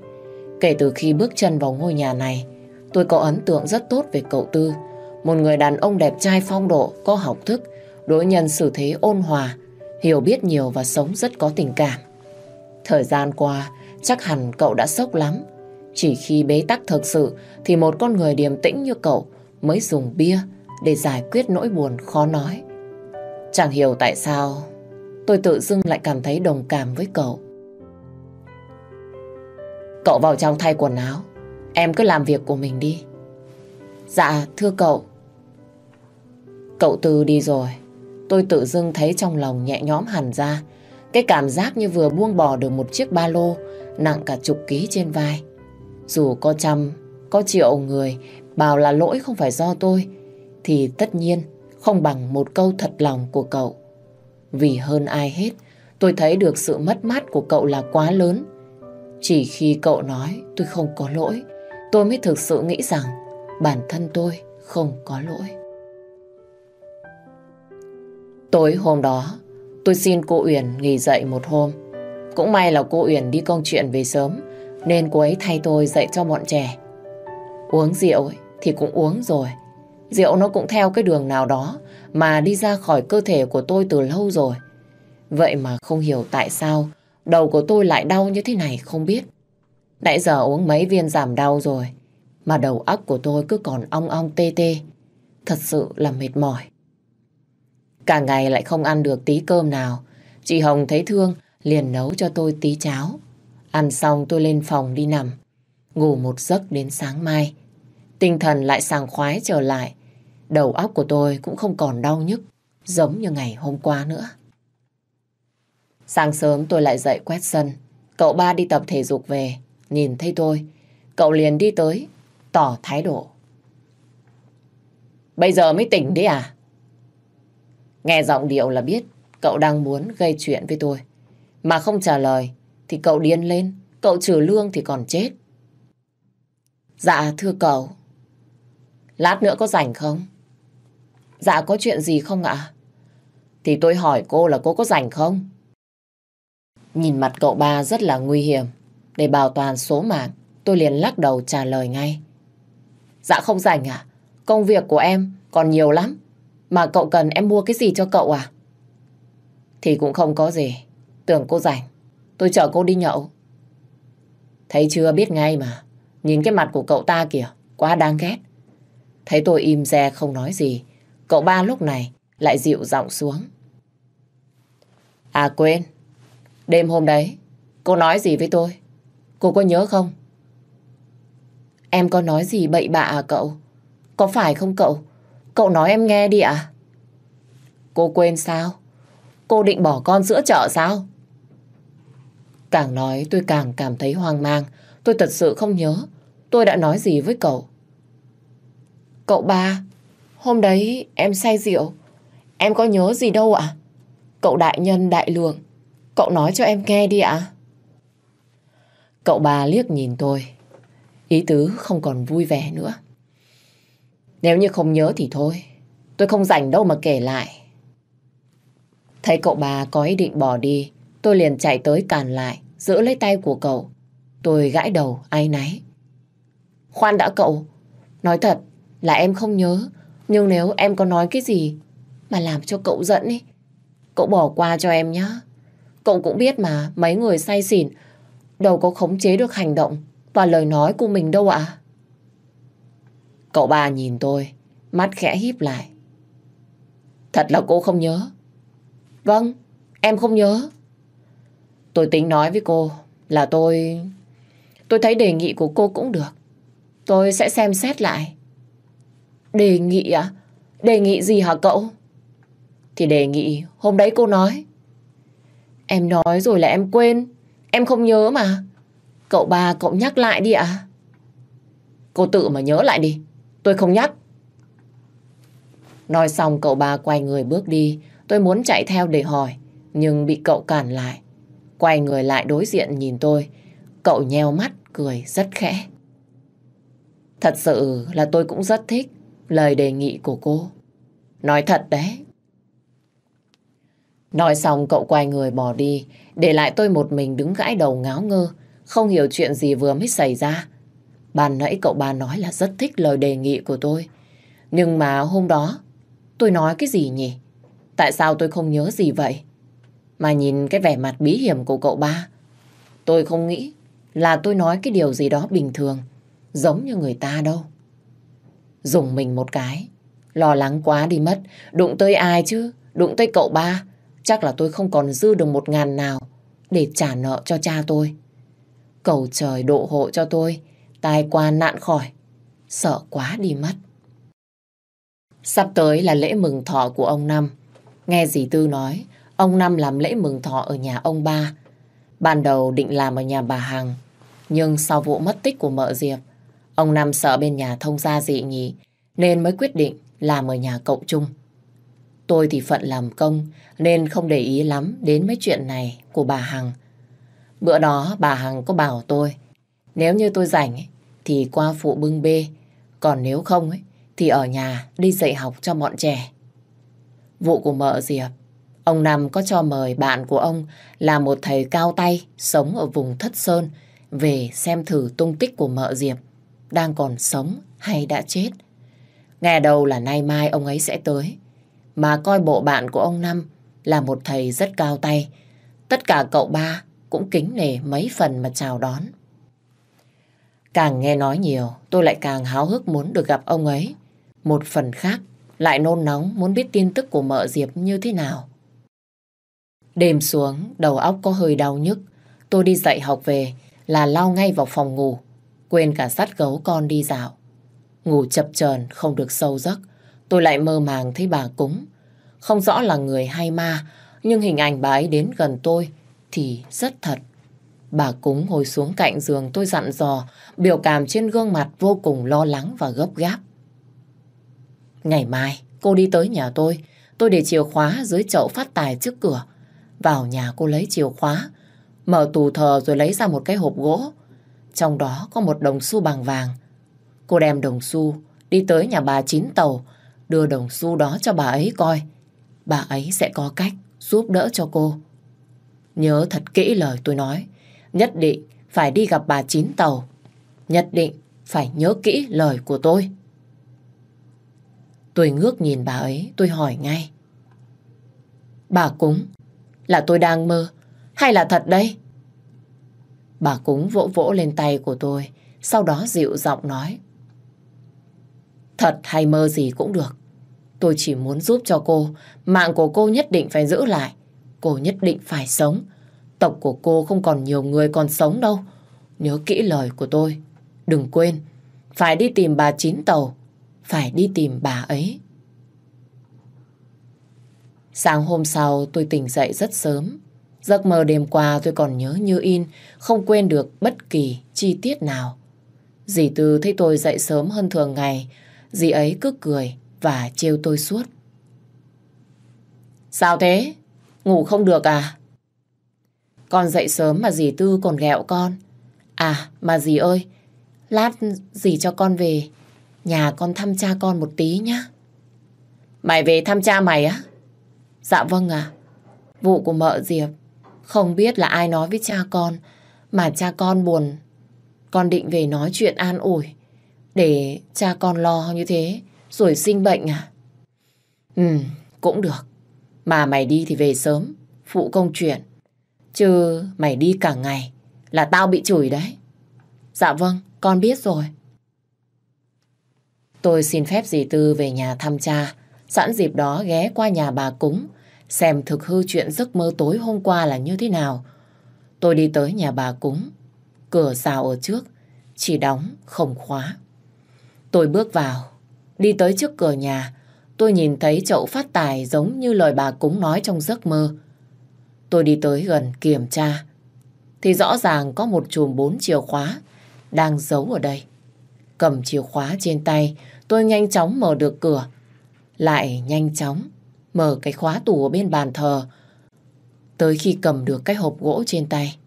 Kể từ khi bước chân vào ngôi nhà này, tôi có ấn tượng rất tốt về cậu Tư. Một người đàn ông đẹp trai phong độ, có học thức, đối nhân xử thế ôn hòa, hiểu biết nhiều và sống rất có tình cảm. Thời gian qua, chắc hẳn cậu đã sốc lắm. Chỉ khi bế tắc thực sự thì một con người điềm tĩnh như cậu mới dùng bia để giải quyết nỗi buồn khó nói. Chẳng hiểu tại sao tôi tự dưng lại cảm thấy đồng cảm với cậu. Cậu vào trong thay quần áo, em cứ làm việc của mình đi. Dạ, thưa cậu. Cậu Tư đi rồi, tôi tự dưng thấy trong lòng nhẹ nhõm hẳn ra. Cái cảm giác như vừa buông bỏ được một chiếc ba lô nặng cả chục ký trên vai. Dù có trăm, có triệu người bảo là lỗi không phải do tôi, thì tất nhiên không bằng một câu thật lòng của cậu. Vì hơn ai hết, tôi thấy được sự mất mát của cậu là quá lớn. Chỉ khi cậu nói tôi không có lỗi, tôi mới thực sự nghĩ rằng bản thân tôi không có lỗi. Tối hôm đó, tôi xin cô Uyển nghỉ dậy một hôm. Cũng may là cô Uyển đi công chuyện về sớm, nên cô ấy thay tôi dạy cho bọn trẻ. Uống rượu thì cũng uống rồi. Rượu nó cũng theo cái đường nào đó mà đi ra khỏi cơ thể của tôi từ lâu rồi. Vậy mà không hiểu tại sao đầu của tôi lại đau như thế này không biết. Nãy giờ uống mấy viên giảm đau rồi, mà đầu óc của tôi cứ còn ong ong tê tê. Thật sự là mệt mỏi. Cả ngày lại không ăn được tí cơm nào. Chị Hồng thấy thương, liền nấu cho tôi tí cháo. Ăn xong tôi lên phòng đi nằm. Ngủ một giấc đến sáng mai. Tinh thần lại sàng khoái trở lại. Đầu óc của tôi cũng không còn đau nhức, giống như ngày hôm qua nữa. Sáng sớm tôi lại dậy quét sân. Cậu ba đi tập thể dục về. Nhìn thấy tôi. Cậu liền đi tới. Tỏ thái độ. Bây giờ mới tỉnh đấy à? Nghe giọng điệu là biết cậu đang muốn gây chuyện với tôi. Mà không trả lời thì cậu điên lên. Cậu trừ lương thì còn chết. Dạ thưa cậu. Lát nữa có rảnh không? Dạ có chuyện gì không ạ? Thì tôi hỏi cô là cô có rảnh không? Nhìn mặt cậu ba rất là nguy hiểm. Để bảo toàn số mạng, tôi liền lắc đầu trả lời ngay. Dạ không rảnh à? Công việc của em còn nhiều lắm. Mà cậu cần em mua cái gì cho cậu à? Thì cũng không có gì. Tưởng cô rảnh. Tôi chở cô đi nhậu. Thấy chưa biết ngay mà. Nhìn cái mặt của cậu ta kìa. Quá đáng ghét. Thấy tôi im re không nói gì. Cậu ba lúc này lại dịu giọng xuống. À quên. Đêm hôm đấy, cô nói gì với tôi? Cô có nhớ không? Em có nói gì bậy bạ à cậu? Có phải không cậu? Cậu nói em nghe đi ạ. À? Cô quên sao? Cô định bỏ con giữa chợ sao? Càng nói tôi càng cảm thấy hoang mang. Tôi thật sự không nhớ tôi đã nói gì với cậu. Cậu ba, hôm đấy em say rượu. Em có nhớ gì đâu ạ? Cậu đại nhân đại lượng, cậu nói cho em nghe đi ạ. Cậu ba liếc nhìn tôi. Ý tứ không còn vui vẻ nữa. Nếu như không nhớ thì thôi. Tôi không rảnh đâu mà kể lại. Thấy cậu bà có ý định bỏ đi, tôi liền chạy tới càn lại, giữ lấy tay của cậu. Tôi gãi đầu, ai náy. Khoan đã cậu, nói thật là em không nhớ, nhưng nếu em có nói cái gì mà làm cho cậu giận ấy, cậu bỏ qua cho em nhé. Cậu cũng biết mà, mấy người say xỉn đâu có khống chế được hành động và lời nói của mình đâu ạ. Cậu ba nhìn tôi, mắt khẽ híp lại. Thật là cô không nhớ. Vâng, em không nhớ. Tôi tính nói với cô là tôi... Tôi thấy đề nghị của cô cũng được. Tôi sẽ xem xét lại. Đề nghị à? Đề nghị gì hả cậu? Thì đề nghị hôm đấy cô nói. Em nói rồi là em quên. Em không nhớ mà. Cậu ba cậu nhắc lại đi ạ. Cô tự mà nhớ lại đi. Tôi không nhắc. Nói xong cậu ba quay người bước đi. Tôi muốn chạy theo để hỏi. Nhưng bị cậu cản lại. Quay người lại đối diện nhìn tôi. Cậu nheo mắt cười rất khẽ. Thật sự là tôi cũng rất thích lời đề nghị của cô. Nói thật đấy. Nói xong cậu quay người bỏ đi, để lại tôi một mình đứng gãi đầu ngáo ngơ, không hiểu chuyện gì vừa mới xảy ra. Ban nãy cậu ba nói là rất thích lời đề nghị của tôi. Nhưng mà hôm đó, tôi nói cái gì nhỉ? Tại sao tôi không nhớ gì vậy? Mà nhìn cái vẻ mặt bí hiểm của cậu ba, tôi không nghĩ là tôi nói cái điều gì đó bình thường, giống như người ta đâu. Dùng mình một cái, lo lắng quá đi mất, đụng tới ai chứ, đụng tới cậu ba, chắc là tôi không còn dư được một ngàn nào để trả nợ cho cha tôi. Cầu trời độ hộ cho tôi, tai qua nạn khỏi, sợ quá đi mất. Sắp tới là lễ mừng thọ của ông Năm. Nghe dì Tư nói, ông Năm làm lễ mừng thọ ở nhà ông ba. Ban đầu định làm ở nhà bà Hằng, nhưng sau vụ mất tích của mợ Diệp, ông Năm sợ bên nhà thông gia dị nhỉ, nên mới quyết định làm ở nhà cậu Trung. Tôi thì phận làm công nên không để ý lắm đến mấy chuyện này của bà Hằng. Bữa đó bà Hằng có bảo tôi nếu như tôi rảnh thì qua phụ bưng bê còn nếu không ấy, thì ở nhà đi dạy học cho bọn trẻ. Vụ của mợ Diệp ông Năm có cho mời bạn của ông là một thầy cao tay sống ở vùng Thất Sơn về xem thử tung tích của mợ Diệp đang còn sống hay đã chết. Nghe đầu là nay mai ông ấy sẽ tới mà coi bộ bạn của ông Năm là một thầy rất cao tay. Tất cả cậu ba cũng kính nể mấy phần mà chào đón. Càng nghe nói nhiều, tôi lại càng háo hức muốn được gặp ông ấy. Một phần khác, lại nôn nóng muốn biết tin tức của mợ Diệp như thế nào. Đêm xuống, đầu óc có hơi đau nhức. Tôi đi dạy học về là lao ngay vào phòng ngủ. Quên cả sắt gấu con đi dạo. Ngủ chập chờn không được sâu giấc. Tôi lại mơ màng thấy bà cúng. Không rõ là người hay ma, nhưng hình ảnh bà ấy đến gần tôi thì rất thật. Bà cúng ngồi xuống cạnh giường tôi dặn dò, biểu cảm trên gương mặt vô cùng lo lắng và gấp gáp. Ngày mai, cô đi tới nhà tôi, tôi để chìa khóa dưới chậu phát tài trước cửa. Vào nhà cô lấy chìa khóa, mở tủ thờ rồi lấy ra một cái hộp gỗ. Trong đó có một đồng xu bằng vàng. Cô đem đồng xu đi tới nhà bà Chín Tàu, đưa đồng xu đó cho bà ấy coi. Bà ấy sẽ có cách giúp đỡ cho cô. Nhớ thật kỹ lời tôi nói. Nhất định phải đi gặp bà Chín Tàu. Nhất định phải nhớ kỹ lời của tôi. Tôi ngước nhìn bà ấy, tôi hỏi ngay. Bà cúng, là tôi đang mơ, hay là thật đây? Bà cúng vỗ vỗ lên tay của tôi, sau đó dịu giọng nói. Thật hay mơ gì cũng được. Tôi chỉ muốn giúp cho cô, mạng của cô nhất định phải giữ lại. Cô nhất định phải sống. Tộc của cô không còn nhiều người còn sống đâu. Nhớ kỹ lời của tôi. Đừng quên, phải đi tìm bà Chín Tàu. Phải đi tìm bà ấy. Sáng hôm sau tôi tỉnh dậy rất sớm. Giấc mơ đêm qua tôi còn nhớ như in, không quên được bất kỳ chi tiết nào. Dì Tư thấy tôi dậy sớm hơn thường ngày, dì ấy cứ cười và trêu tôi suốt. Sao thế? Ngủ không được à? Con dậy sớm mà dì Tư còn ghẹo con. À, mà dì ơi, lát dì cho con về nhà con thăm cha con một tí nhá. Mày về thăm cha mày á? Dạ vâng à. Vụ của mợ Diệp, không biết là ai nói với cha con, mà cha con buồn. Con định về nói chuyện an ủi, để cha con lo như thế, rồi sinh bệnh à? Ừ, cũng được. Mà mày đi thì về sớm, phụ công chuyện. Chứ mày đi cả ngày là tao bị chửi đấy. Dạ vâng, con biết rồi. Tôi xin phép dì Tư về nhà thăm cha, sẵn dịp đó ghé qua nhà bà cúng, xem thực hư chuyện giấc mơ tối hôm qua là như thế nào. Tôi đi tới nhà bà cúng, cửa rào ở trước, chỉ đóng, không khóa. Tôi bước vào, đi tới trước cửa nhà, tôi nhìn thấy chậu phát tài giống như lời bà cúng nói trong giấc mơ. Tôi đi tới gần kiểm tra. thì rõ ràng có một chùm bốn chìa khóa đang giấu ở đây. Cầm chìa khóa trên tay, tôi nhanh chóng mở được cửa. Lại nhanh chóng mở cái khóa tủ ở bên bàn thờ. Tới khi cầm được cái hộp gỗ trên tay,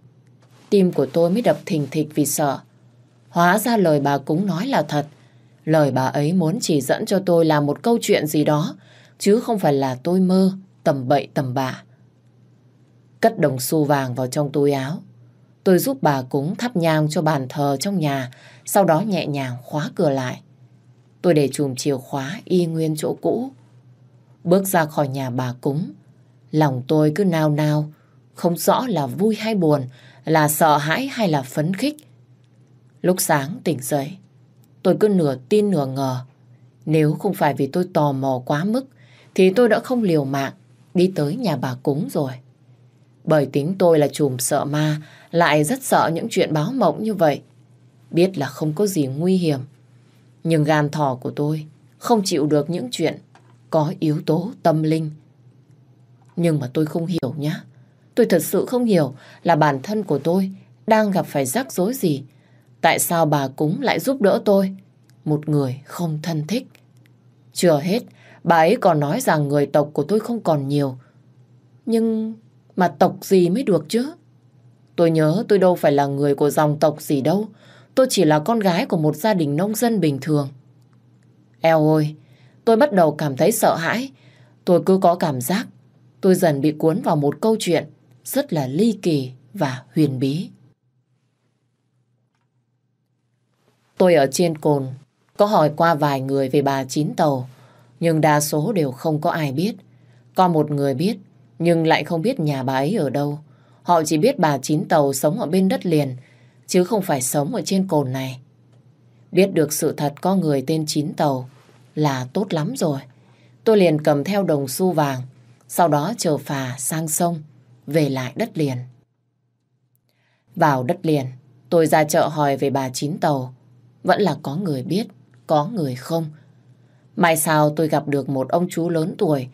tim của tôi mới đập thình thịch vì sợ. Hóa ra lời bà cúng nói là thật. Lời bà ấy muốn chỉ dẫn cho tôi là một câu chuyện gì đó, chứ không phải là tôi mơ, tầm bậy tầm bạ. Cất đồng xu vàng vào trong túi áo. Tôi giúp bà cúng thắp nhang cho bàn thờ trong nhà, sau đó nhẹ nhàng khóa cửa lại. Tôi để chùm chìa khóa y nguyên chỗ cũ. Bước ra khỏi nhà bà cúng, lòng tôi cứ nao nao, không rõ là vui hay buồn, là sợ hãi hay là phấn khích. Lúc sáng tỉnh dậy, tôi cứ nửa tin nửa ngờ. Nếu không phải vì tôi tò mò quá mức, thì tôi đã không liều mạng đi tới nhà bà cúng rồi. Bởi tính tôi là chùm sợ ma, lại rất sợ những chuyện báo mộng như vậy. Biết là không có gì nguy hiểm. Nhưng gan thỏ của tôi không chịu được những chuyện có yếu tố tâm linh. Nhưng mà tôi không hiểu nhá. Tôi thật sự không hiểu là bản thân của tôi đang gặp phải rắc rối gì. Tại sao bà cúng lại giúp đỡ tôi? Một người không thân thích. Chưa hết, bà ấy còn nói rằng người tộc của tôi không còn nhiều. Nhưng mà tộc gì mới được chứ? Tôi nhớ tôi đâu phải là người của dòng tộc gì đâu. Tôi chỉ là con gái của một gia đình nông dân bình thường. Eo ơi, tôi bắt đầu cảm thấy sợ hãi. Tôi cứ có cảm giác tôi dần bị cuốn vào một câu chuyện rất là ly kỳ và huyền bí. Tôi ở trên cồn, có hỏi qua vài người về bà Chín Tàu, nhưng đa số đều không có ai biết. Có một người biết, nhưng lại không biết nhà bà ấy ở đâu. Họ chỉ biết bà Chín Tàu sống ở bên đất liền, chứ không phải sống ở trên cồn này. Biết được sự thật có người tên Chín Tàu là tốt lắm rồi. Tôi liền cầm theo đồng xu vàng, sau đó chờ phà sang sông, về lại đất liền. Vào đất liền, tôi ra chợ hỏi về bà Chín Tàu. Vẫn là có người biết, có người không. Mai sao tôi gặp được một ông chú lớn tuổi.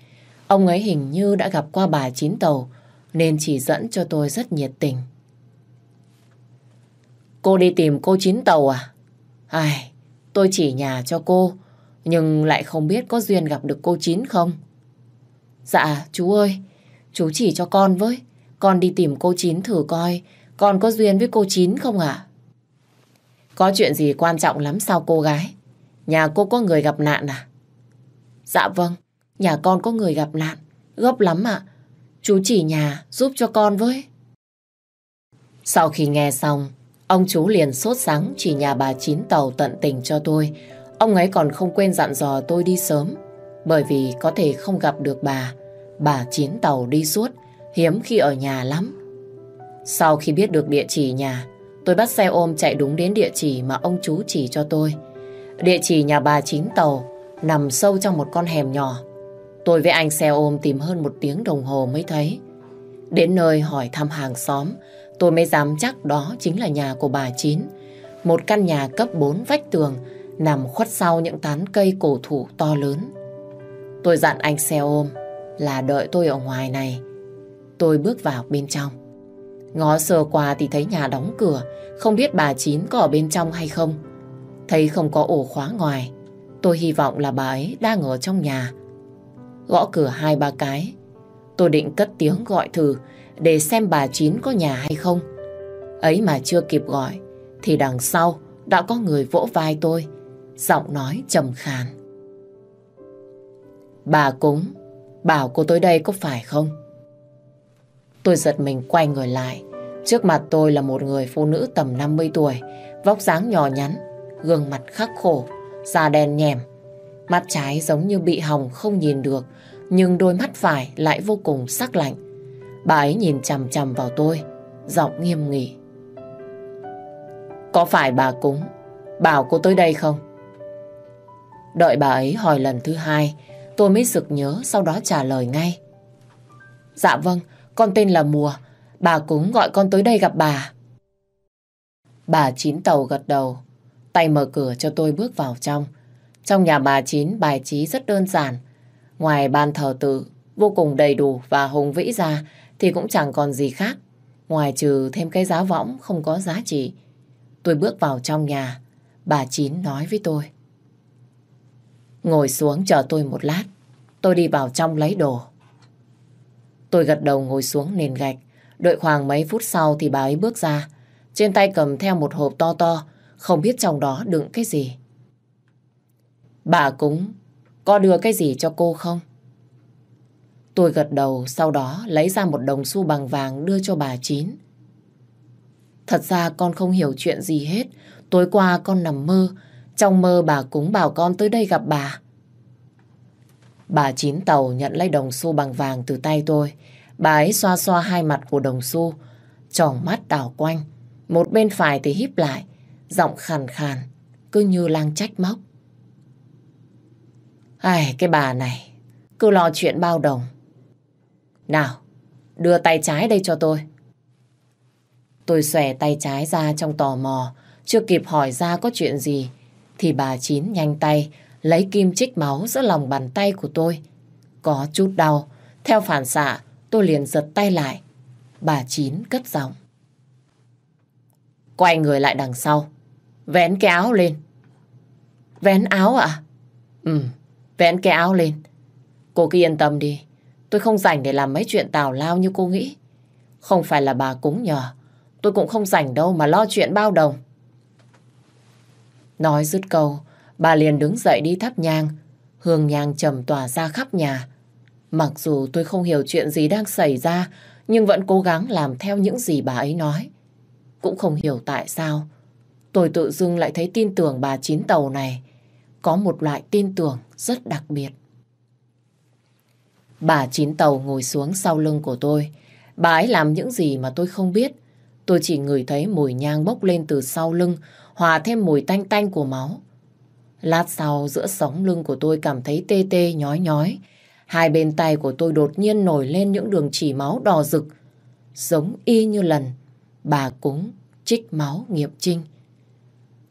Ông ấy hình như đã gặp qua bà Chín Tàu, nên chỉ dẫn cho tôi rất nhiệt tình. Cô đi tìm cô Chín Tàu à? Ai, tôi chỉ nhà cho cô, nhưng lại không biết có duyên gặp được cô Chín không? Dạ, chú ơi, chú chỉ cho con với. Con đi tìm cô Chín thử coi, con có duyên với cô Chín không ạ? Có chuyện gì quan trọng lắm sao cô gái? Nhà cô có người gặp nạn à? Dạ vâng, nhà con có người gặp nạn, gấp lắm ạ. Chú chỉ nhà giúp cho con với. Sau khi nghe xong, ông chú liền sốt sáng chỉ nhà bà Chín Tàu tận tình cho tôi. Ông ấy còn không quên dặn dò tôi đi sớm, bởi vì có thể không gặp được bà. Bà Chín Tàu đi suốt, hiếm khi ở nhà lắm. Sau khi biết được địa chỉ nhà, tôi bắt xe ôm chạy đúng đến địa chỉ mà ông chú chỉ cho tôi. Địa chỉ nhà bà Chín Tàu nằm sâu trong một con hẻm nhỏ. Tôi với anh xe ôm tìm hơn một tiếng đồng hồ mới thấy. Đến nơi hỏi thăm hàng xóm, tôi mới dám chắc đó chính là nhà của bà Chín. Một căn nhà cấp 4 vách tường nằm khuất sau những tán cây cổ thụ to lớn. Tôi dặn anh xe ôm là đợi tôi ở ngoài này. Tôi bước vào bên trong. Ngó sờ qua thì thấy nhà đóng cửa, không biết bà Chín có ở bên trong hay không. Thấy không có ổ khóa ngoài, tôi hy vọng là bà ấy đang ở trong nhà. Gõ cửa hai ba cái, tôi định cất tiếng gọi thử để xem bà Chín có nhà hay không. Ấy mà chưa kịp gọi, thì đằng sau đã có người vỗ vai tôi, giọng nói trầm khàn. Bà cúng, bảo cô tới đây có phải không? Tôi giật mình quay người lại. Trước mặt tôi là một người phụ nữ tầm 50 tuổi, vóc dáng nhỏ nhắn, gương mặt khắc khổ, da đen nhèm. Mắt trái giống như bị hỏng không nhìn được, nhưng đôi mắt phải lại vô cùng sắc lạnh. Bà ấy nhìn chằm chằm vào tôi, giọng nghiêm nghị. Có phải bà cúng, bảo cô tới đây không? Đợi bà ấy hỏi lần thứ hai, tôi mới sực nhớ sau đó trả lời ngay. Dạ vâng, con tên là Mùa, bà cúng gọi con tới đây gặp bà. Bà Chín Tàu gật đầu, tay mở cửa cho tôi bước vào trong. Trong nhà bà Chín, bài trí rất đơn giản. Ngoài ban thờ tự vô cùng đầy đủ và hùng vĩ ra, thì cũng chẳng còn gì khác. Ngoài trừ thêm cái giá võng không có giá trị. Tôi bước vào trong nhà. Bà Chín nói với tôi. Ngồi xuống chờ tôi một lát. Tôi đi vào trong lấy đồ. Tôi gật đầu ngồi xuống nền gạch. Đợi khoảng mấy phút sau thì bà ấy bước ra. Trên tay cầm theo một hộp to to. Không biết trong đó đựng cái gì. Bà cúng có đưa cái gì cho cô không? Tôi gật đầu, sau đó lấy ra một đồng xu bằng vàng đưa cho bà Chín. Thật ra con không hiểu chuyện gì hết. Tối qua con nằm mơ. Trong mơ bà cúng bảo con tới đây gặp bà. Bà Chín Tàu nhận lấy đồng xu bằng vàng từ tay tôi. Bà ấy xoa xoa hai mặt của đồng xu. Tròng mắt đảo quanh. Một bên phải thì híp lại. Giọng khàn khàn. Cứ như lang trách móc. Ai, cái bà này. Cứ lo chuyện bao đồng. Nào, đưa tay trái đây cho tôi. Tôi xòe tay trái ra trong tò mò, chưa kịp hỏi ra có chuyện gì, thì bà Chín nhanh tay lấy kim chích máu giữa lòng bàn tay của tôi. Có chút đau, theo phản xạ tôi liền giật tay lại. Bà Chín cất giọng. Quay người lại đằng sau, vén cái áo lên. Vén áo ạ? À? Ừ, vén cái áo lên. Cô cứ yên tâm đi, tôi không rảnh để làm mấy chuyện tào lao như cô nghĩ. Không phải là bà cúng nhờ, tôi cũng không rảnh đâu mà lo chuyện bao đồng. Nói dứt câu, bà liền đứng dậy đi thắp nhang, hương nhang trầm tỏa ra khắp nhà. Mặc dù tôi không hiểu chuyện gì đang xảy ra, nhưng vẫn cố gắng làm theo những gì bà ấy nói. Cũng không hiểu tại sao, tôi tự dưng lại thấy tin tưởng bà chín tàu này có một loại tin tưởng rất đặc biệt. Bà chín tàu ngồi xuống sau lưng của tôi. Bà ấy làm những gì mà tôi không biết. Tôi chỉ ngửi thấy mùi nhang bốc lên từ sau lưng, hòa thêm mùi tanh tanh của máu. Lát sau giữa sống lưng của tôi cảm thấy tê tê nhói nhói. Hai bên tay của tôi đột nhiên nổi lên những đường chỉ máu đỏ rực. Giống y như lần bà cúng trích máu nghiệm trinh.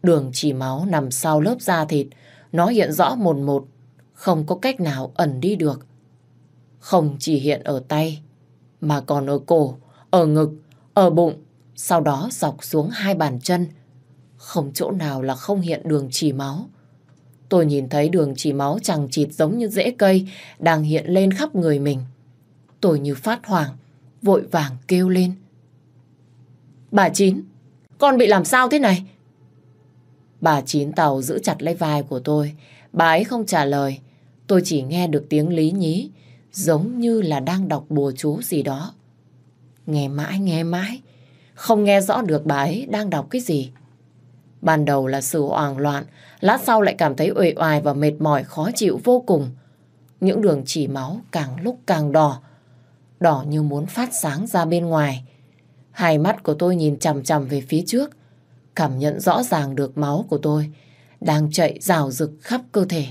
Đường chỉ máu nằm sau lớp da thịt, nó hiện rõ mồn một, không có cách nào ẩn đi được. Không chỉ hiện ở tay, mà còn ở cổ, ở ngực, ở bụng, sau đó dọc xuống hai bàn chân. Không chỗ nào là không hiện đường chỉ máu. Tôi nhìn thấy đường chỉ máu chẳng chịt giống như rễ cây đang hiện lên khắp người mình. Tôi như phát hoảng, vội vàng kêu lên. Bà Chín, con bị làm sao thế này? Bà Chín Tàu giữ chặt lấy vai của tôi. Bà ấy không trả lời. Tôi chỉ nghe được tiếng lý nhí, giống như là đang đọc bùa chú gì đó. Nghe mãi, nghe mãi, không nghe rõ được bà ấy đang đọc cái gì. Ban đầu là sự hoảng loạn, lát sau lại cảm thấy uể oải và mệt mỏi khó chịu vô cùng. Những đường chỉ máu càng lúc càng đỏ, đỏ như muốn phát sáng ra bên ngoài. Hai mắt của tôi nhìn chằm chằm về phía trước, cảm nhận rõ ràng được máu của tôi đang chạy rào rực khắp cơ thể.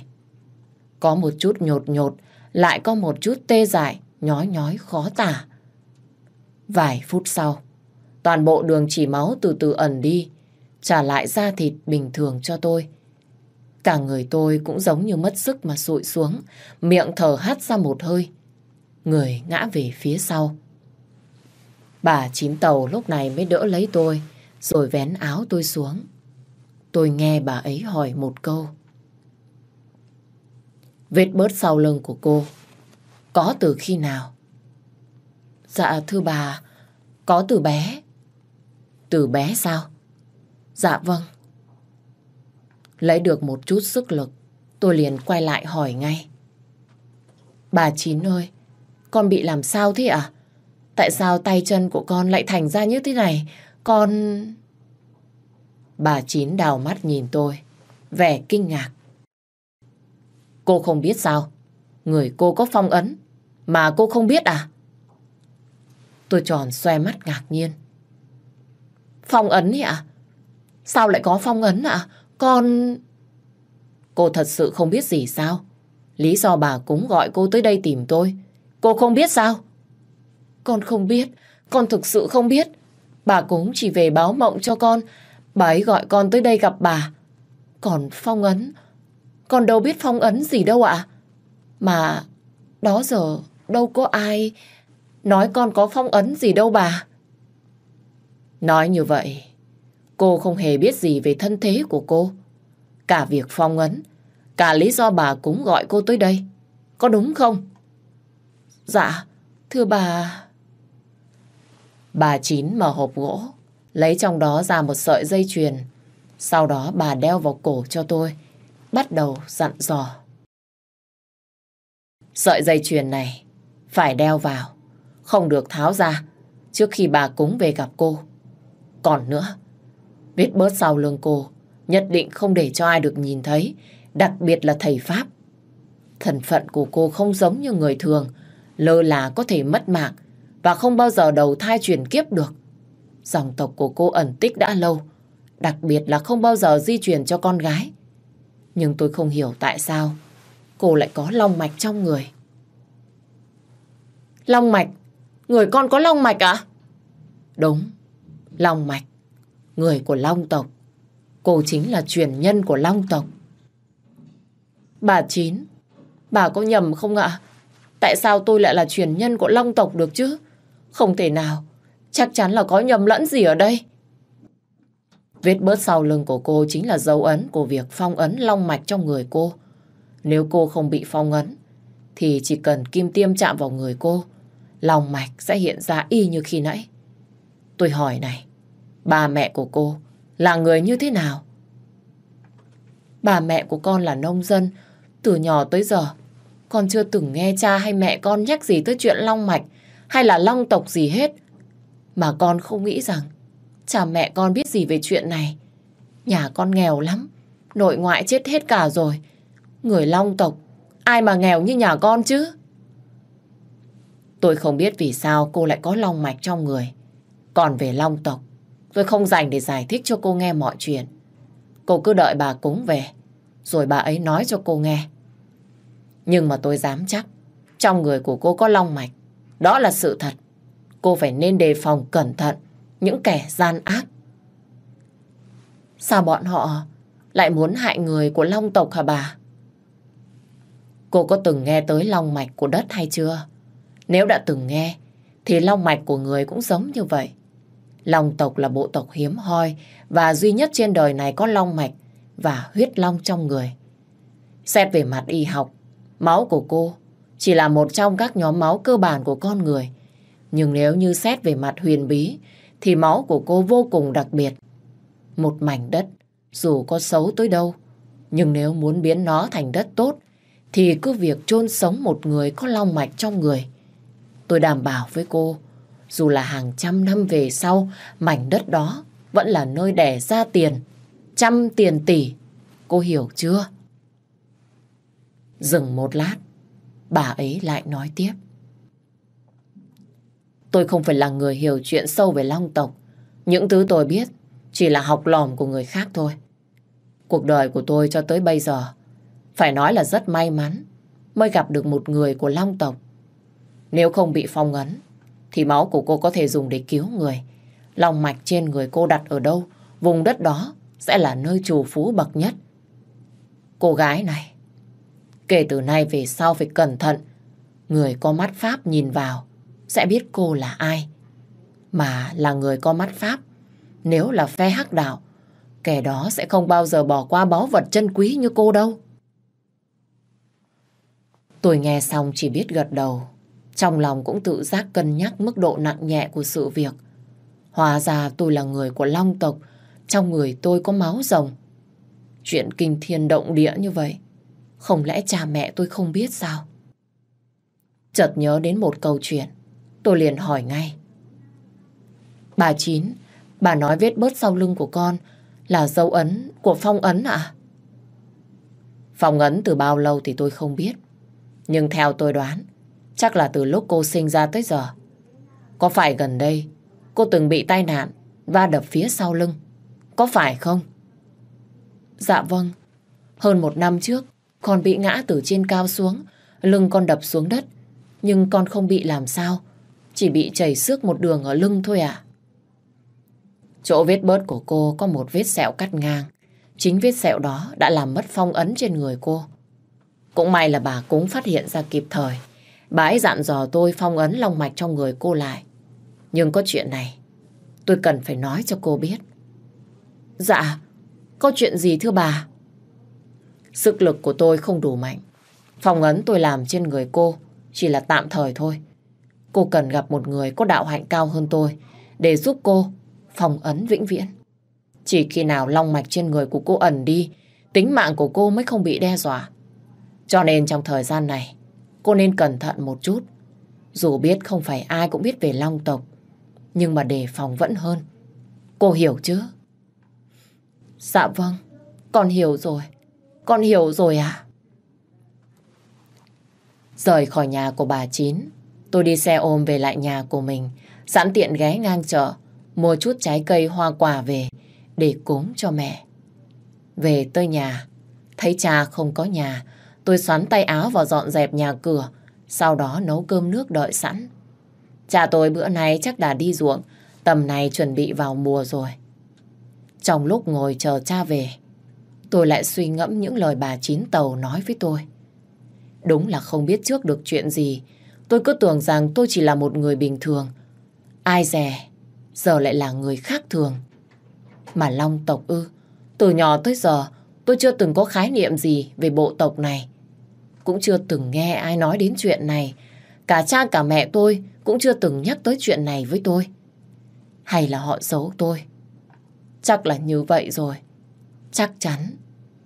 Có một chút nhột nhột, lại có một chút tê dại, nhói nhói khó tả. Vài phút sau, toàn bộ đường chỉ máu từ từ ẩn đi, trả lại da thịt bình thường cho tôi. Cả người tôi cũng giống như mất sức mà sụi xuống, miệng thở hắt ra một hơi. Người ngã về phía sau. Bà chín tàu lúc này mới đỡ lấy tôi, rồi vén áo tôi xuống. Tôi nghe bà ấy hỏi một câu. Vết bớt sau lưng của cô có từ khi nào? Dạ thưa bà, có từ bé. Từ bé sao? Dạ vâng. Lấy được một chút sức lực, tôi liền quay lại hỏi ngay. Bà Chín ơi, con bị làm sao thế ạ? À? Tại sao tay chân của con lại thành ra như thế này? Con... Bà Chín đào mắt nhìn tôi, vẻ kinh ngạc. Cô không biết sao? Người cô có phong ấn, mà cô không biết à? Tôi tròn xoe mắt ngạc nhiên. Phong ấn ấy ạ? À? Sao lại có phong ấn ạ? À? Con... Cô thật sự không biết gì sao? Lý do bà cúng gọi cô tới đây tìm tôi. Cô không biết sao? Con không biết. Con thực sự không biết. Bà cúng chỉ về báo mộng cho con. Bà ấy gọi con tới đây gặp bà. Còn phong ấn... Con đâu biết phong ấn gì đâu ạ. Mà đó giờ đâu có ai nói con có phong ấn gì đâu bà. Nói như vậy, cô không hề biết gì về thân thế của cô. Cả việc phong ấn, cả lý do bà cũng gọi cô tới đây. Có đúng không? Dạ, thưa bà... Bà Chín mở hộp gỗ, lấy trong đó ra một sợi dây chuyền. Sau đó bà đeo vào cổ cho tôi, bắt đầu dặn dò. Sợi dây chuyền này phải đeo vào, không được tháo ra trước khi bà cúng về gặp cô. Còn nữa, viết bớt sau lưng cô, nhất định không để cho ai được nhìn thấy, đặc biệt là thầy Pháp. Thần phận của cô không giống như người thường, lơ là có thể mất mạng và không bao giờ đầu thai chuyển kiếp được. Dòng tộc của cô ẩn tích đã lâu, đặc biệt là không bao giờ di chuyển cho con gái. Nhưng tôi không hiểu tại sao cô lại có long mạch trong người. Long mạch? Người con có long mạch à? Đúng, long mạch. Người của long tộc. Cô chính là truyền nhân của long tộc. Bà Chín, bà có nhầm không ạ? Tại sao tôi lại là truyền nhân của long tộc được chứ? Không thể nào. Chắc chắn là có nhầm lẫn gì ở đây. Vết bớt sau lưng của cô chính là dấu ấn của việc phong ấn long mạch trong người cô. Nếu cô không bị phong ấn, thì chỉ cần kim tiêm chạm vào người cô, lòng mạch sẽ hiện ra y như khi nãy. Tôi hỏi này, bà mẹ của cô là người như thế nào? Bà mẹ của con là nông dân, từ nhỏ tới giờ, con chưa từng nghe cha hay mẹ con nhắc gì tới chuyện long mạch hay là long tộc gì hết. Mà con không nghĩ rằng cha mẹ con biết gì về chuyện này. Nhà con nghèo lắm, nội ngoại chết hết cả rồi. Người long tộc, ai mà nghèo như nhà con chứ? Tôi không biết vì sao cô lại có long mạch trong người. Còn về long tộc, tôi không dành để giải thích cho cô nghe mọi chuyện. Cô cứ đợi bà cúng về, rồi bà ấy nói cho cô nghe. Nhưng mà tôi dám chắc, trong người của cô có long mạch. Đó là sự thật. Cô phải nên đề phòng cẩn thận những kẻ gian ác. Sao bọn họ lại muốn hại người của long tộc hả bà? Cô có từng nghe tới long mạch của đất hay chưa? Nếu đã từng nghe, thì long mạch của người cũng giống như vậy. Long tộc là bộ tộc hiếm hoi và duy nhất trên đời này có long mạch và huyết long trong người. Xét về mặt y học, máu của cô chỉ là một trong các nhóm máu cơ bản của con người. Nhưng nếu như xét về mặt huyền bí, thì máu của cô vô cùng đặc biệt. Một mảnh đất, dù có xấu tới đâu, nhưng nếu muốn biến nó thành đất tốt, thì cứ việc chôn sống một người có long mạch trong người. Tôi đảm bảo với cô, dù là hàng trăm năm về sau, mảnh đất đó vẫn là nơi đẻ ra tiền, trăm tiền tỷ. Cô hiểu chưa? Dừng một lát, bà ấy lại nói tiếp. Tôi không phải là người hiểu chuyện sâu về long tộc. Những thứ tôi biết chỉ là học lòm của người khác thôi. Cuộc đời của tôi cho tới bây giờ phải nói là rất may mắn mới gặp được một người của long tộc. Nếu không bị phong ấn thì máu của cô có thể dùng để cứu người. Lòng mạch trên người cô đặt ở đâu, vùng đất đó sẽ là nơi trù phú bậc nhất. Cô gái này, kể từ nay về sau phải cẩn thận. Người có mắt Pháp nhìn vào sẽ biết cô là ai. Mà là người có mắt Pháp, nếu là phe hắc đạo, kẻ đó sẽ không bao giờ bỏ qua báu vật chân quý như cô đâu. Tôi nghe xong chỉ biết gật đầu. Trong lòng cũng tự giác cân nhắc mức độ nặng nhẹ của sự việc. Hóa ra tôi là người của Long tộc, trong người tôi có máu rồng. Chuyện kinh thiên động địa như vậy, không lẽ cha mẹ tôi không biết sao? Chợt nhớ đến một câu chuyện, tôi liền hỏi ngay. Bà Chín, bà nói vết bớt sau lưng của con là dấu ấn của phong ấn à? Phong ấn từ bao lâu thì tôi không biết. Nhưng theo tôi đoán, chắc là từ lúc cô sinh ra tới giờ. Có phải gần đây cô từng bị tai nạn va đập phía sau lưng? Có phải không? Dạ vâng. Hơn một năm trước, con bị ngã từ trên cao xuống, lưng con đập xuống đất. Nhưng con không bị làm sao, chỉ bị chảy xước một đường ở lưng thôi à. Chỗ vết bớt của cô có một vết sẹo cắt ngang. Chính vết sẹo đó đã làm mất phong ấn trên người cô. Cũng may là bà cũng phát hiện ra kịp thời. Bà ấy dặn dò tôi phong ấn long mạch trong người cô lại. Nhưng có chuyện này, tôi cần phải nói cho cô biết. Dạ, có chuyện gì thưa bà? Sức lực của tôi không đủ mạnh. phong ấn tôi làm trên người cô chỉ là tạm thời thôi. Cô cần gặp một người có đạo hạnh cao hơn tôi để giúp cô phòng ấn vĩnh viễn. Chỉ khi nào long mạch trên người của cô ẩn đi, tính mạng của cô mới không bị đe dọa. Cho nên trong thời gian này, cô nên cẩn thận một chút. Dù biết không phải ai cũng biết về long tộc, nhưng mà đề phòng vẫn hơn. Cô hiểu chứ? Dạ vâng, con hiểu rồi. Con hiểu rồi à? Rời khỏi nhà của bà Chín, tôi đi xe ôm về lại nhà của mình, sẵn tiện ghé ngang chợ, mua chút trái cây hoa quả về để cúng cho mẹ. Về tới nhà, thấy cha không có nhà, tôi xoắn tay áo vào dọn dẹp nhà cửa, sau đó nấu cơm nước đợi sẵn. Cha tôi bữa nay chắc đã đi ruộng, tầm này chuẩn bị vào mùa rồi. Trong lúc ngồi chờ cha về, tôi lại suy ngẫm những lời bà Chín Tàu nói với tôi. Đúng là không biết trước được chuyện gì, tôi cứ tưởng rằng tôi chỉ là một người bình thường. Ai dè, giờ lại là người khác thường. Mà Long tộc ư, từ nhỏ tới giờ tôi chưa từng có khái niệm gì về bộ tộc này. Cũng chưa từng nghe ai nói đến chuyện này. Cả cha cả mẹ tôi cũng chưa từng nhắc tới chuyện này với tôi. Hay là họ giấu tôi? Chắc là như vậy rồi. Chắc chắn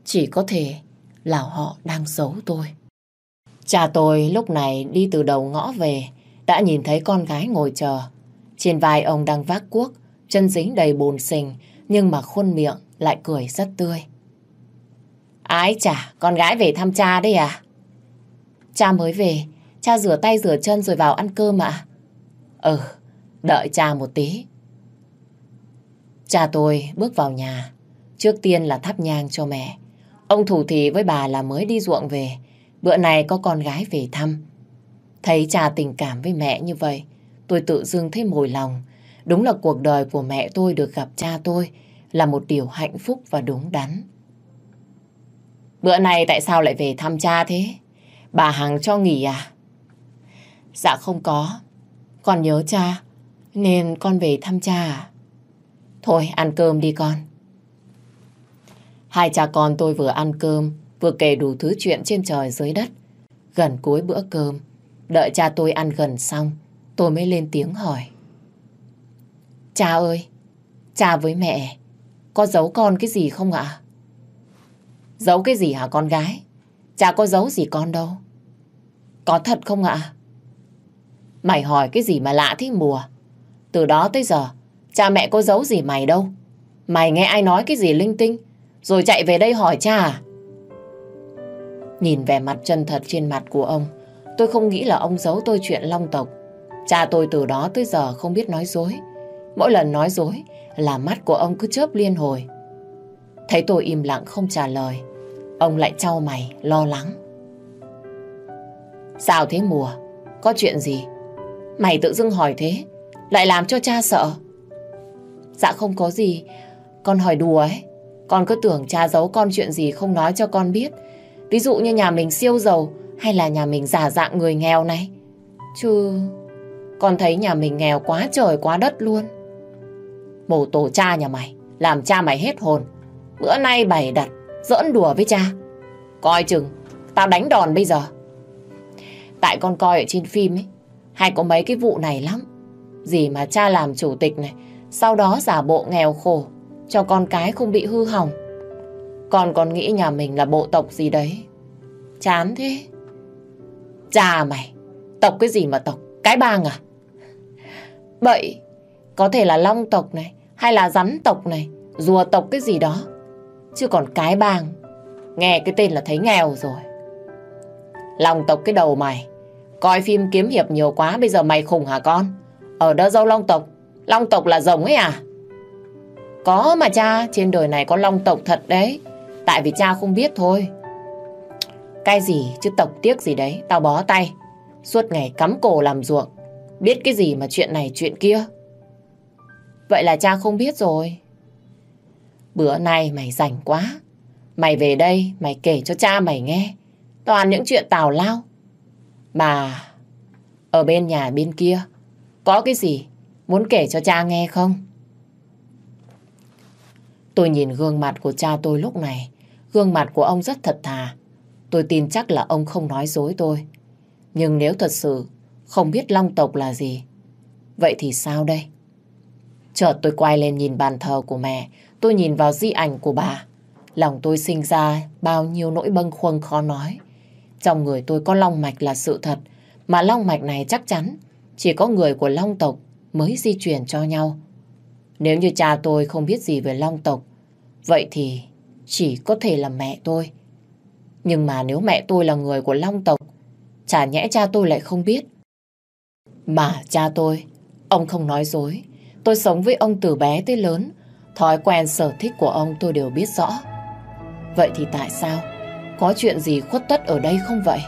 chỉ có thể là họ đang giấu tôi. Cha tôi lúc này đi từ đầu ngõ về, đã nhìn thấy con gái ngồi chờ. Trên vai ông đang vác cuốc, chân dính đầy bùn sình, nhưng mà khuôn miệng lại cười rất tươi. Ái chà, con gái về thăm cha đấy à? Cha mới về, cha rửa tay rửa chân rồi vào ăn cơm ạ. Ừ, đợi cha một tí. Cha tôi bước vào nhà, trước tiên là thắp nhang cho mẹ. Ông thủ thị với bà là mới đi ruộng về, bữa này có con gái về thăm. Thấy cha tình cảm với mẹ như vậy, tôi tự dưng thấy mồi lòng. Đúng là cuộc đời của mẹ tôi được gặp cha tôi là một điều hạnh phúc và đúng đắn. Bữa này tại sao lại về thăm cha thế? Bà Hằng cho nghỉ à? Dạ không có. Con nhớ cha, nên con về thăm cha à? Thôi ăn cơm đi con. Hai cha con tôi vừa ăn cơm, vừa kể đủ thứ chuyện trên trời dưới đất. Gần cuối bữa cơm, đợi cha tôi ăn gần xong, tôi mới lên tiếng hỏi. Cha ơi, cha với mẹ, có giấu con cái gì không ạ? Giấu cái gì hả con gái? Cha có giấu gì con đâu. Có thật không ạ? Mày hỏi cái gì mà lạ thế mùa? Từ đó tới giờ, cha mẹ có giấu gì mày đâu. Mày nghe ai nói cái gì linh tinh, rồi chạy về đây hỏi cha à? Nhìn vẻ mặt chân thật trên mặt của ông, tôi không nghĩ là ông giấu tôi chuyện long tộc. Cha tôi từ đó tới giờ không biết nói dối. Mỗi lần nói dối là mắt của ông cứ chớp liên hồi. Thấy tôi im lặng không trả lời, ông lại trao mày lo lắng. Sao thế mùa? Có chuyện gì? Mày tự dưng hỏi thế, lại làm cho cha sợ. Dạ không có gì, con hỏi đùa ấy. Con cứ tưởng cha giấu con chuyện gì không nói cho con biết. Ví dụ như nhà mình siêu giàu hay là nhà mình giả dạng người nghèo này. Chứ con thấy nhà mình nghèo quá trời quá đất luôn. Mổ tổ cha nhà mày, làm cha mày hết hồn. Bữa nay bày đặt, giỡn đùa với cha. Coi chừng, tao đánh đòn bây giờ. Tại con coi ở trên phim ấy, hay có mấy cái vụ này lắm. Gì mà cha làm chủ tịch này, sau đó giả bộ nghèo khổ, cho con cái không bị hư hỏng. Con còn nghĩ nhà mình là bộ tộc gì đấy. Chán thế. Cha mày, tộc cái gì mà tộc? Cái bang à? Bậy, có thể là long tộc này, hay là rắn tộc này, rùa tộc cái gì đó. Chứ còn cái bang, nghe cái tên là thấy nghèo rồi. Long tộc cái đầu mày, coi phim kiếm hiệp nhiều quá, bây giờ mày khùng hả con? Ở đó dâu long tộc, long tộc là rồng ấy à? Có mà cha, trên đời này có long tộc thật đấy. Tại vì cha không biết thôi. Cái gì chứ tộc tiếc gì đấy, tao bó tay. Suốt ngày cắm cổ làm ruộng. Biết cái gì mà chuyện này chuyện kia. Vậy là cha không biết rồi. Bữa nay mày rảnh quá. Mày về đây, mày kể cho cha mày nghe. Toàn những chuyện tào lao. Mà ở bên nhà bên kia, có cái gì muốn kể cho cha nghe không? Tôi nhìn gương mặt của cha tôi lúc này. Gương mặt của ông rất thật thà. Tôi tin chắc là ông không nói dối tôi. Nhưng nếu thật sự không biết long tộc là gì, vậy thì sao đây? Chợt tôi quay lên nhìn bàn thờ của mẹ, tôi nhìn vào di ảnh của bà. Lòng tôi sinh ra bao nhiêu nỗi bâng khuâng khó nói. Trong người tôi có long mạch là sự thật, mà long mạch này chắc chắn chỉ có người của long tộc mới di chuyển cho nhau. Nếu như cha tôi không biết gì về long tộc, vậy thì chỉ có thể là mẹ tôi. Nhưng mà nếu mẹ tôi là người của long tộc, chả nhẽ cha tôi lại không biết. Mà cha tôi, ông không nói dối. Tôi sống với ông từ bé tới lớn, thói quen sở thích của ông tôi đều biết rõ. Vậy thì tại sao? Có chuyện gì khuất tất ở đây không vậy?